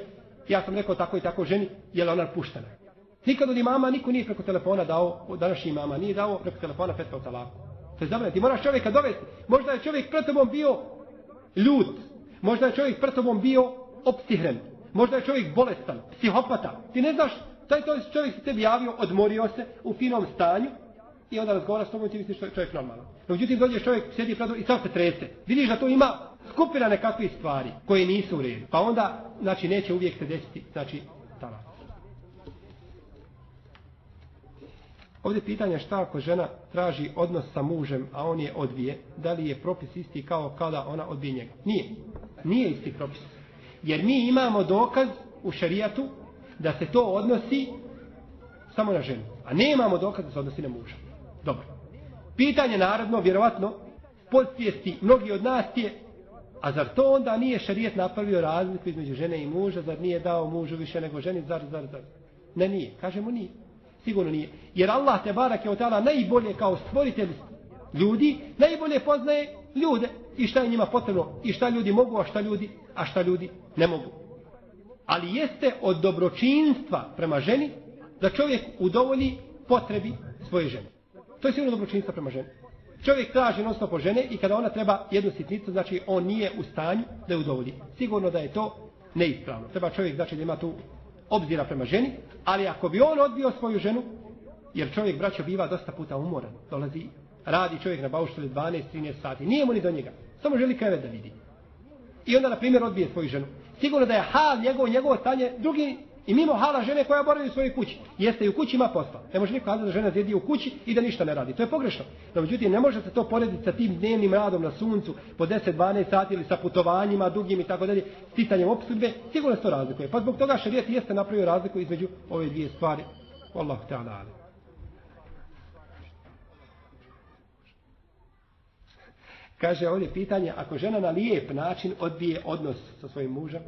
ja sam rekao tako i tako ženi, je li ona puštena? Nikad od imama niko nije preko telefona dao, današnji imama nije dao preko telefona fetva talaku. To je zabranjeno. Moraš čovjeka dovesti. Možda je čovjek pred tobom bio ljud. Možda je čovjek pred tobom bio opstihren. Možda je čovjek bolestan, psihopata. Ti ne znaš, taj to čovjek se tebi javio, odmorio se u finom stanju i onda razgovara s tobom i ti misliš je čovjek normalan. No, međutim, dođe čovjek, sjedi pred tobom i sam se trese. Vidiš da to ima skupina nekakvih stvari koje nisu u redu. Pa onda, znači, neće uvijek se desiti, znači, talak. Ovdje pitanje šta ako žena traži odnos sa mužem, a on je odbije, da li je propis isti kao kada ona odbije njega? Nije. Nije isti propis. Jer mi imamo dokaz u šarijatu da se to odnosi samo na ženu. A ne imamo dokaz da se odnosi na muža. Dobro. Pitanje narodno, vjerovatno, podsvijesti mnogi od nas je, a zar to onda nije šarijat napravio razliku između žene i muža, zar nije dao mužu više nego ženi, zar, zar, zar. Ne, nije. Kažemo nije. Sigurno nije. Jer Allah te barak je od najbolje kao stvoritelj ljudi, najbolje poznaje ljude i šta je njima potrebno i šta ljudi mogu, a šta ljudi, a šta ljudi ne mogu. Ali jeste od dobročinstva prema ženi da čovjek udovolji potrebi svoje žene. To je sigurno dobročinstvo prema ženi. Čovjek traži non po žene i kada ona treba jednu sitnicu, znači on nije u stanju da je udovolji. Sigurno da je to neispravno. Treba čovjek znači da ima tu obzira prema ženi, ali ako bi on odbio svoju ženu, jer čovjek, braćo, biva dosta puta umoran, dolazi, radi čovjek na baušteli 12-13 sati, nije mu ni do njega, samo želi krevet da vidi. I onda, na primjer, odbije svoju ženu. Sigurno da je hal njegovo, njegovo stanje, drugi, i mimo hala žene koja boravi u svojoj kući. Jeste i u kući ima posla. Ne može niko da žena sjedi u kući i da ništa ne radi. To je pogrešno. No, međutim, ne može se to porediti sa tim dnevnim radom na suncu po 10-12 sati ili sa putovanjima dugim i tako dalje, sticanjem opskrbe. Sigurno se to razlikuje. Pa zbog toga šarijet jeste napravio razliku između ove dvije stvari. Wallahu ta'ala. Kaže ovdje pitanje, ako žena na lijep način odbije odnos sa svojim mužem,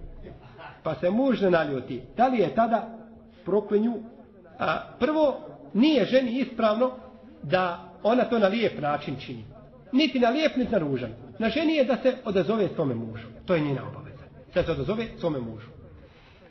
pa se muž ne naljuti, da li je tada proklinju? A, prvo, nije ženi ispravno da ona to na lijep način čini. Niti na lijep, niti na ružan. Na ženi je da se odazove svome mužu. To je njena obaveza. Da se odazove svome mužu.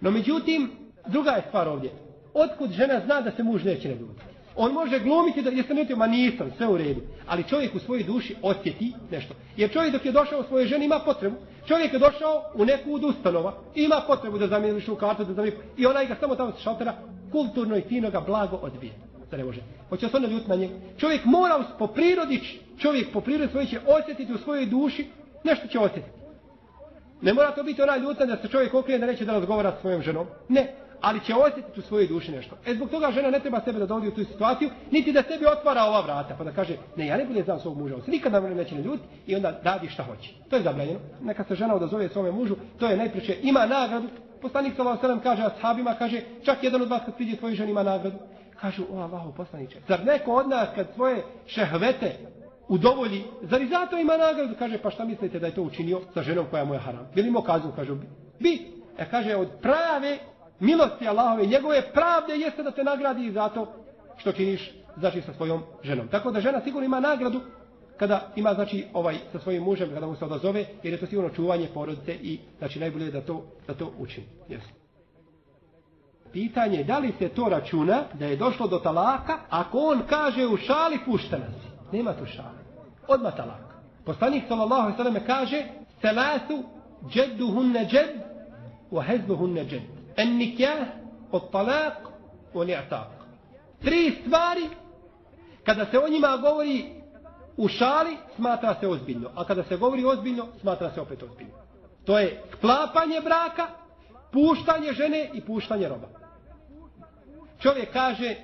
No međutim, druga je stvar ovdje. Otkud žena zna da se muž neće ne ljutiti? On može glumiti da jeste netio, ma nisam, sve u redu. Ali čovjek u svojoj duši osjeti nešto. Jer čovjek dok je došao u svoje žene ima potrebu. Čovjek je došao u neku od ustanova ima potrebu da zamijeliš u kartu, da zamijeliš. I onaj ga samo tamo šaltera kulturno i fino ga blago odbije. Da ne može. Hoće se onda ljut na njega. Čovjek mora po prirodi, čovjek po prirodi svoje će osjetiti u svojoj duši, nešto će osjetiti. Ne mora to biti onaj ljutan da se čovjek okrije da neće da razgovara s svojom ženom. Ne, ali će osjetiti u svojoj duši nešto. E zbog toga žena ne treba sebe da dovodi u tu situaciju, niti da sebi otvara ova vrata, pa da kaže, ne, ja ne budem znam svog muža, on se nikad na neće ne ljuti i onda radi šta hoće. To je zabranjeno. Neka se žena odazove svome mužu, to je najpriče, ima nagradu. Poslanik sallallahu kaže ashabima, kaže, čak jedan od vas kad priđe svojoj ženi ima nagradu. Kažu, o Allahu poslanice, zar neko od nas kad svoje šehvete udovolji, zar i zato ima nagradu? Kaže, pa šta mislite da je to učinio sa ženom koja mu je haram? Bili mu kazu, kažu, bi. E kaže, od prave milosti Allahove, njegove pravde jeste da te nagradi i zato što činiš znači sa svojom ženom. Tako da žena sigurno ima nagradu kada ima znači ovaj sa svojim mužem kada mu se odazove jer je to sigurno čuvanje porodice i znači najbolje je da to da to učini. Jesi. Pitanje je da li se to računa da je došlo do talaka ako on kaže u šali pušta nas. Nema tu šale. Odmah talak. Poslanik sallallahu alejhi ve selleme kaže: "Salatu jadduhunna jadd wa hazluhunna jadd." En-nikah, at-talaq wa al-i'taq. Tri stvari kada se o njima govori u šali smatra se ozbiljno, a kada se govori ozbiljno smatra se opet ozbiljno. To je sklapanje braka, puštanje žene i puštanje roba. Čovjek kaže,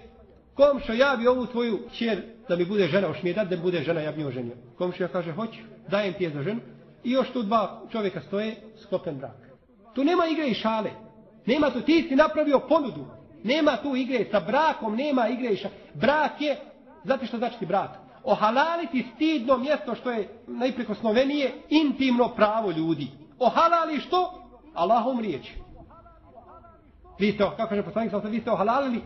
komšo, ja bi ovu tvoju čer da mi bude žena, hoš mi je dat da mi bude žena, ja bi nju oženio. Komšo ja kaže, hoću, dajem ti je za ženu. I još tu dva čovjeka stoje, sklopen brak. Tu nema igre i šale. Nema tu, ti si napravio ponudu. Nema tu igre sa brakom, nema igre i šale. Brak je, znate što znači brak? Ohalaliti stidno mjesto što je najprekosnovenije intimno pravo ljudi. Ohalali što? Allahom riječi. Vi ste, kako kaže poslanik, vi ste ohalalili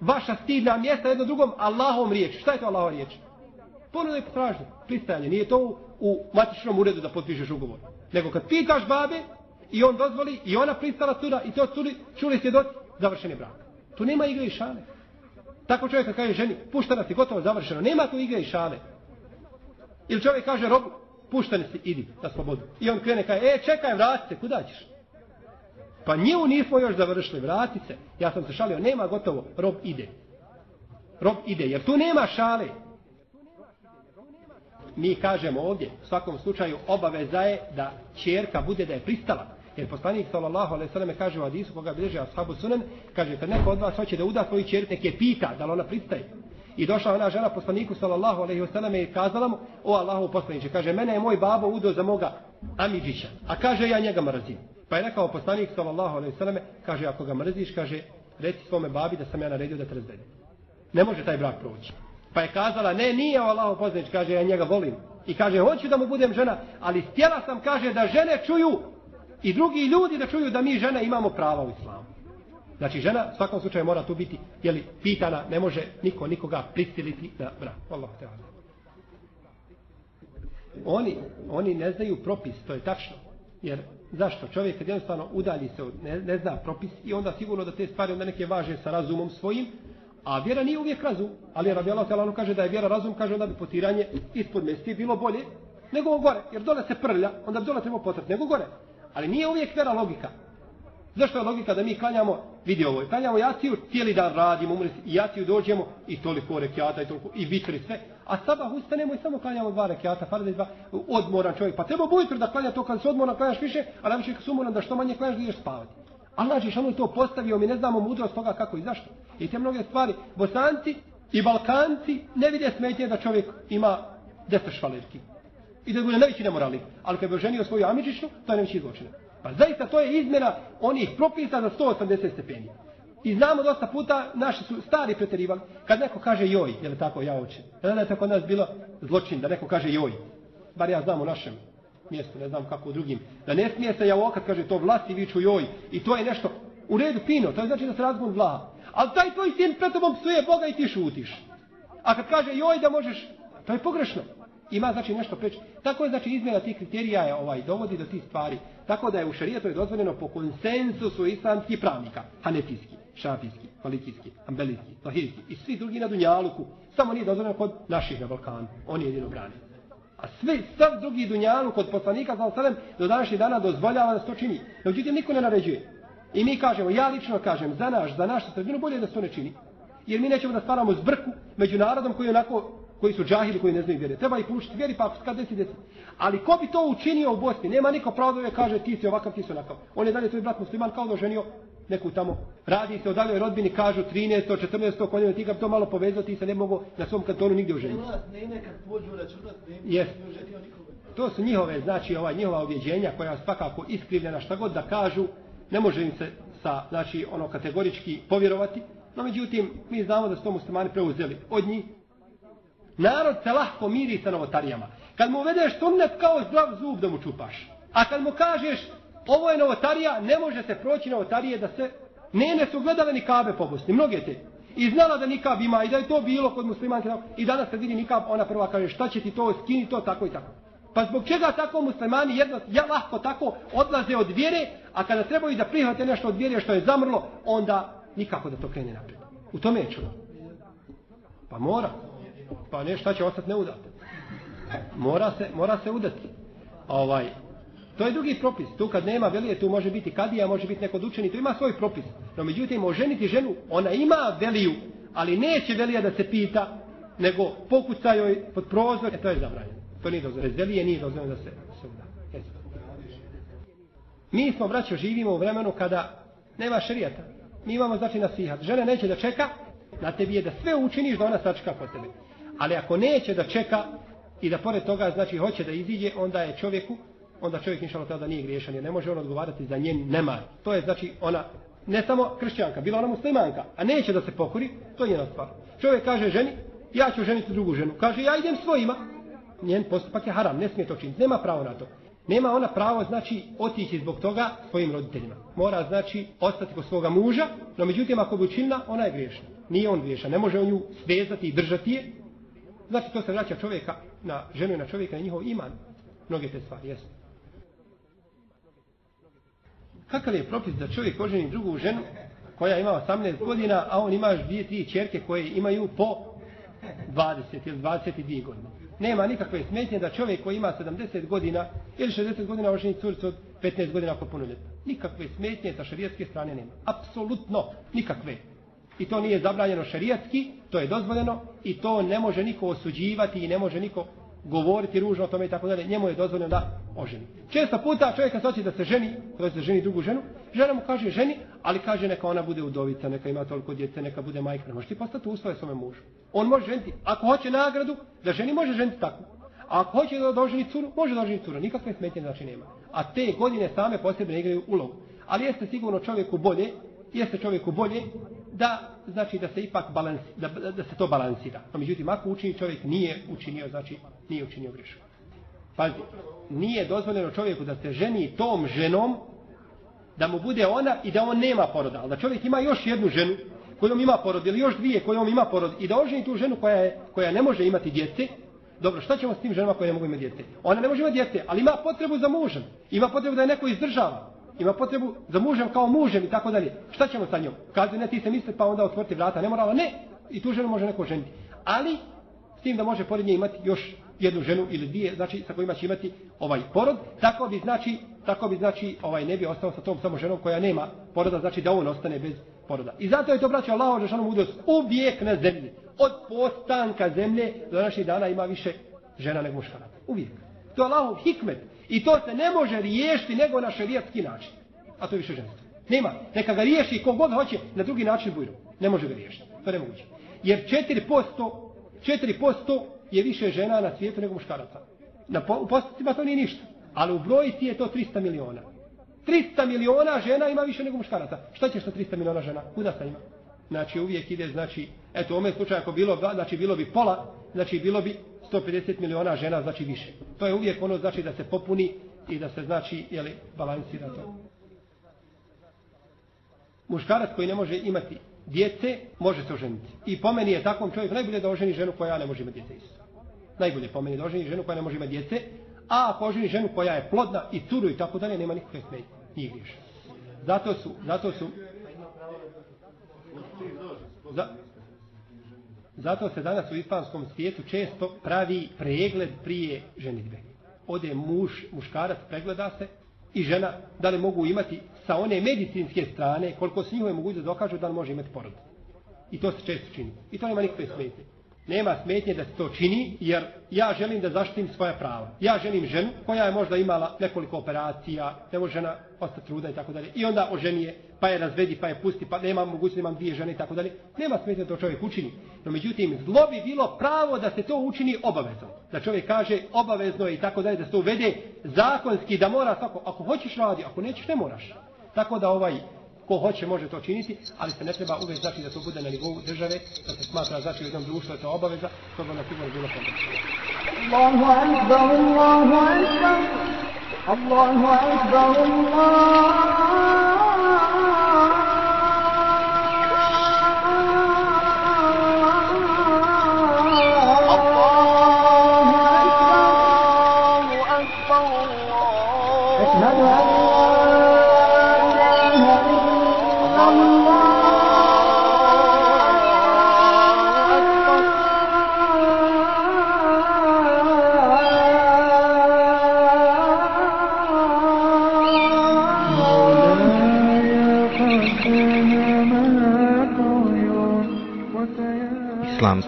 vaša stidna mjesta jedno drugom Allahom riječ. Šta je to Allahom riječ? Ponuda i potražnje, pristajanje. Nije to u, u matičnom uredu da potpišeš ugovor. Nego kad pitaš babe i on dozvoli i ona pristala tuda i to čuli, čuli svjedoci, završen je brak. Tu nema igre i šale. Tako čovjek kaže ženi, pušta nas i gotovo završeno. Nema tu igre i šale. Ili čovjek kaže robu, puštani si, idi na slobodu. I on krene kaže, e, čekaj, vrati se, kuda ćeš? Pa nju nismo još završili, vrati se. Ja sam se šalio, nema gotovo, rob ide. Rob ide, jer tu nema šale. Mi kažemo ovdje, u svakom slučaju, obaveza je da čerka bude da je pristala. Jer poslanik sallallahu alejhi ve selleme kaže u hadisu koga bilježi ashabu sunan, kaže kad neko od vas hoće da uda svoju ćerku, nek je pita da li ona pristaje. I došla ona žena poslaniku sallallahu alejhi ve selleme i kazala mu: "O Allahu poslanice, kaže mene je moj babo udo za moga amidžića, a kaže ja njega mrzim." Pa je rekao poslanik sallallahu alejhi ve selleme, kaže ako ga mrziš, kaže reci svome babi da sam ja naredio da te razvede. Ne može taj brak proći. Pa je kazala, ne, nije o Allahu poslanice, kaže ja njega volim. I kaže, hoću da mu budem žena, ali htjela sam, kaže, da žene čuju i drugi ljudi da čuju da mi žene imamo prava u islamu. Znači žena u svakom slučaju mora tu biti jeli, pitana, ne može niko nikoga prisiliti na brak. Allah te Oni, oni ne znaju propis, to je tačno. Jer zašto? Čovjek kad jednostavno udalji se od, ne, ne zna propis i onda sigurno da te stvari onda neke važe sa razumom svojim, a vjera nije uvijek razum. Ali Rabi Allah Talanu kaže da je vjera razum, kaže onda bi potiranje ispod mesti bilo bolje nego gore. Jer dole se prlja, onda bi dole trebao potrati nego gore. Ali nije uvijek vera logika. Zašto je logika da mi klanjamo, vidi ovo, klanjamo jaciju, cijeli dan radimo, umri, i jaciju dođemo i toliko rekiata i toliko, i vitri sve. A sabah ustanemo i samo klanjamo dva rekiata, farde dva, odmoran čovjek. Pa treba bujutro da klanja to kad se odmoran klanjaš više, a najviše kad se umoran da što manje klanjaš da ideš spavati. Allah je to postavio, mi ne znamo mudrost toga kako i zašto. I te mnoge stvari, bosanci i balkanci ne vide smetje da čovjek ima deset švalerki. I da bude najveći nemoralni. Ali kad bi oženio svoju amičićnu, to je najveći zločina. Pa zaista to je izmjena onih propisa za 180 stepeni. I znamo dosta puta, naši su stari preterivali, kad neko kaže joj, je li tako ja hoće. Da je tako nas bilo zločin, da neko kaže joj. Bar ja znam u našem mjestu, ne znam kako u drugim. Da ne smije se ja kad kaže to vlasti viču joj. I to je nešto u redu fino, to je znači da se razgun vlaha. Ali taj tvoj sin pred tobom psuje Boga i ti šutiš. A kad kaže joj da možeš, to je pogrešno ima znači nešto preći. Tako je znači izmjena tih kriterija je ovaj dovodi do tih stvari. Tako da je u šarijetu je dozvoljeno po konsensusu islamskih pravnika, hanefijski, šafijski, malikijski, ambelijski, lahijski i svi drugi na Dunjaluku. Samo nije dozvoljeno kod naših na Balkanu. Oni jedino brani. A svi, sav drugi Dunjalu kod poslanika osalem do današnjih dana dozvoljava da se to čini. No, uđutim, niko ne naređuje. I mi kažemo, ja lično kažem, za naš, za našu sredinu bolje da se to ne čini. Jer mi nećemo da stvaramo zbrku među narodom koji onako koji su džahili, koji ne znaju vjere. Treba ih poučiti vjeri, pa kad desi, desi. Ali ko bi to učinio u Bosni? Nema niko pravo da kaže ti si ovakav, ti si onakav. On je dalje tvoj brat musliman kao da ženio neku tamo. Radi se o daljoj rodbini, kažu 13. 14. konjeva, ti ga to malo povezao, ti se ne mogu na svom kantonu nigdje oženiti. Yes. To su njihove, znači, ovaj, njihova objeđenja koja svakako iskrivljena šta god da kažu, ne može im se sa, znači, ono kategorički povjerovati, no međutim, mi znamo da su to muslimani preuzeli od njih, Narod se lahko miri sa novotarijama. Kad mu uvedeš sunnet kao zdrav zub da mu čupaš. A kad mu kažeš ovo je novotarija, ne može se proći novotarije da se... Nene su gledale ni kabe po Bosni, mnoge te. I znala da nikab ima i da je to bilo kod muslimanke. I danas kad vidi nikab, ona prva kaže šta će ti to, skini to, tako i tako. Pa zbog čega tako muslimani jedno, ja lahko tako odlaze od vjere, a kada trebaju da prihvate nešto od vjere što je zamrlo, onda nikako da to krene naprijed. U tome je čudo. Pa mora. Pa ne, šta će ostati neudat. Mora se, mora se udati. Ovaj, to je drugi propis. Tu kad nema velije, tu može biti kadija, može biti neko učeni, tu ima svoj propis. No međutim, oženiti ženu, ona ima veliju, ali neće velija da se pita, nego pokuca joj pod prozor, e to je zabranjeno. To nije dozvoljeno. Velije nije dozvoljeno da se, se uda. Eto. Mi smo, braćo, živimo u vremenu kada nema šerijata. Mi imamo znači nasihat. Žena neće da čeka, na tebi je da sve učiniš da ona sačeka po tebe. Ali ako neće da čeka i da pored toga znači hoće da iziđe, onda je čovjeku, onda čovjek inšalo tada nije griješan jer ne može on odgovarati za njen nemar. To je znači ona ne samo kršćanka, bila ona muslimanka, a neće da se pokori, to je njena stvar. Čovjek kaže ženi, ja ću ženiti drugu ženu. Kaže, ja idem svojima. Njen postupak je haram, ne smije to činiti, nema pravo na to. Nema ona pravo, znači, otići zbog toga svojim roditeljima. Mora, znači, ostati kod svoga muža, no međutim, ako bi učinila, ona je griješna. Nije on griješan, ne može on nju svezati i držati je. Znači, to se vraća čovjeka na ženu i na čovjeka, na njihov iman. Mnoge te stvari, jesu. Kakav je propis da čovjek oženi drugu ženu koja ima 18 godina, a on ima dvije, tri čerke koje imaju po 20 ili 22 godine. Nema nikakve smetnje da čovjek koji ima 70 godina ili 60 godina oženi curicu od 15 godina ako punoljetna. Nikakve smetnje sa šarijatske strane nema. Apsolutno nikakve. I to nije zabranjeno šarijatski, to je dozvoljeno i to ne može niko osuđivati i ne može niko govoriti ružno o tome i tako dalje. Njemu je dozvoljeno da oženi. Često puta čovjek kad hoće da se ženi, kada se ženi drugu ženu, žena mu kaže ženi, ali kaže neka ona bude udovica, neka ima toliko djece, neka bude majka. Ne može ti postati uslove svome mužu. On može ženiti. Ako hoće nagradu, da ženi može ženiti tako. A ako hoće da doženi curu, može doženi curu. Nikakve smetnje znači nema. A te godine same posebno igraju ulogu. Ali jeste sigurno čovjeku bolje, jeste čovjeku bolje da znači da se ipak balansi, da, da se to balansira. No međutim ako učini čovjek nije učinio, znači nije učinio grešku. Pazi, nije dozvoljeno čovjeku da se ženi tom ženom da mu bude ona i da on nema poroda. Ali da čovjek ima još jednu ženu kojom ima porod ili još dvije kojom ima porod i da oženi tu ženu koja, je, koja ne može imati djece, dobro, šta ćemo s tim ženama koje ne mogu imati djece? Ona ne može imati djece, ali ima potrebu za mužem. Ima potrebu da je neko izdržava. Ima potrebu za mužem kao mužem i tako dalje. Šta ćemo sa njom? Kaže, ne, ti se misli pa onda otvoriti vrata. Ne morala, ne. I tu ženu može neko ženiti. Ali, s tim da može pored nje imati još jednu ženu ili dvije, znači sa kojima će imati ovaj porod, tako bi znači, tako bi znači ovaj ne bi ostao sa tom samo ženom koja nema poroda, znači da on ostane bez poroda. I zato je to braćo Allahov džeshanu mudrost uvijek na zemlji. Od postanka zemlje do naših dana ima više žena nego muškaraca. Uvijek. To je Allahov hikmet. I to se ne može riješiti nego na šerijatski način. A to je više ženstvo. Nema. Neka ga riješi kogod hoće na drugi način bujru. Ne može ga riješiti. To je nemoguće. Jer 4%, 4% je više žena na svijetu nego muškaraca. Na po, u to nije ništa. Ali u brojici je to 300 miliona. 300 miliona žena ima više nego muškaraca. Šta ćeš sa 300 miliona žena? Kuda sa ima? Znači uvijek ide, znači, eto u ovom slučaju ako bilo, znači bilo bi pola, znači bilo bi 150 miliona žena, znači više. To je uvijek ono znači da se popuni i da se znači, jeli, balansira to. Muškarac koji ne može imati djece, može se oženiti. I po meni je takvom čovjeku najbolje da oženi ženu koja ne može imati djece isto. Najbolje po meni da oženi ženu koja ne može imati djece, a ako oženi ženu koja je plodna i curu i tako dalje, nema nikakve smetnje. Nije griješno. Zato su, zato su, za, zato se danas u islamskom svijetu često pravi pregled prije ženitbe. Ode muž, muškarac, pregleda se i žena, da li mogu imati sa one medicinske strane, koliko se njihove da dokažu da li može imati porod. I to se često čini. I to nema nikakve smetnje. Nema smetnje da se to čini, jer ja želim da zaštitim svoja prava. Ja želim ženu koja je možda imala nekoliko operacija, ne može žena ostati truda i tako dalje. I onda oženi je, pa je razvedi, pa je pusti, pa nema mogućnosti, imam dvije žene i tako dalje. Nema smetnje da to čovjek učini. No međutim, zlo bi bilo pravo da se to učini obavezno. Da čovjek kaže obavezno je i tako dalje, da se to uvede zakonski, da mora tako. Ako hoćeš radi, ako nećeš, ne moraš. Tako da ovaj Ko hoće može to činiti, ali se ne treba uvijek znači da to bude na nivou države, da se smatra znači u jednom društvu, to obaveza, to bi na sigurno bilo Allahu akbar, Allahu akbar, Allahu akbar, Allahu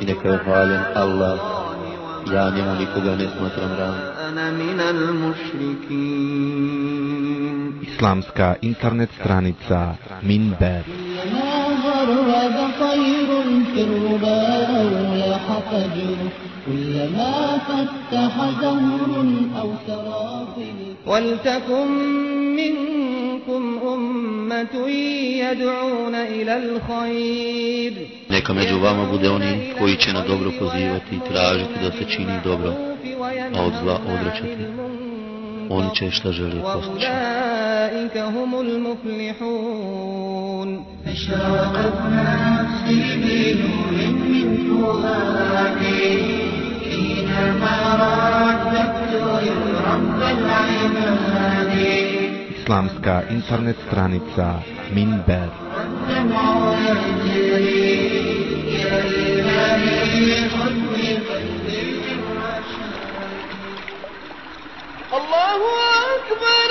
I neka je hvaljen Allah, ja njemu nikoga ne smatram ravnim. أنا من المشركين Islamska internet stranica Minber كلما فتح زهر أو سرى في ولتكن منكم أمة يدعون إلى الخير Neka među vama bude oni koji će na dobro pozivati i tražiti da se čini dobro, a od zla odrećati. Oni će šta žele postići. أولئك هم المفلحون أشرقت نفسي بنور من فؤادي حينما رددت يا رب العباد Islamska internet stranica Minber الدمع يجري يا إلهي خذني الله أكبر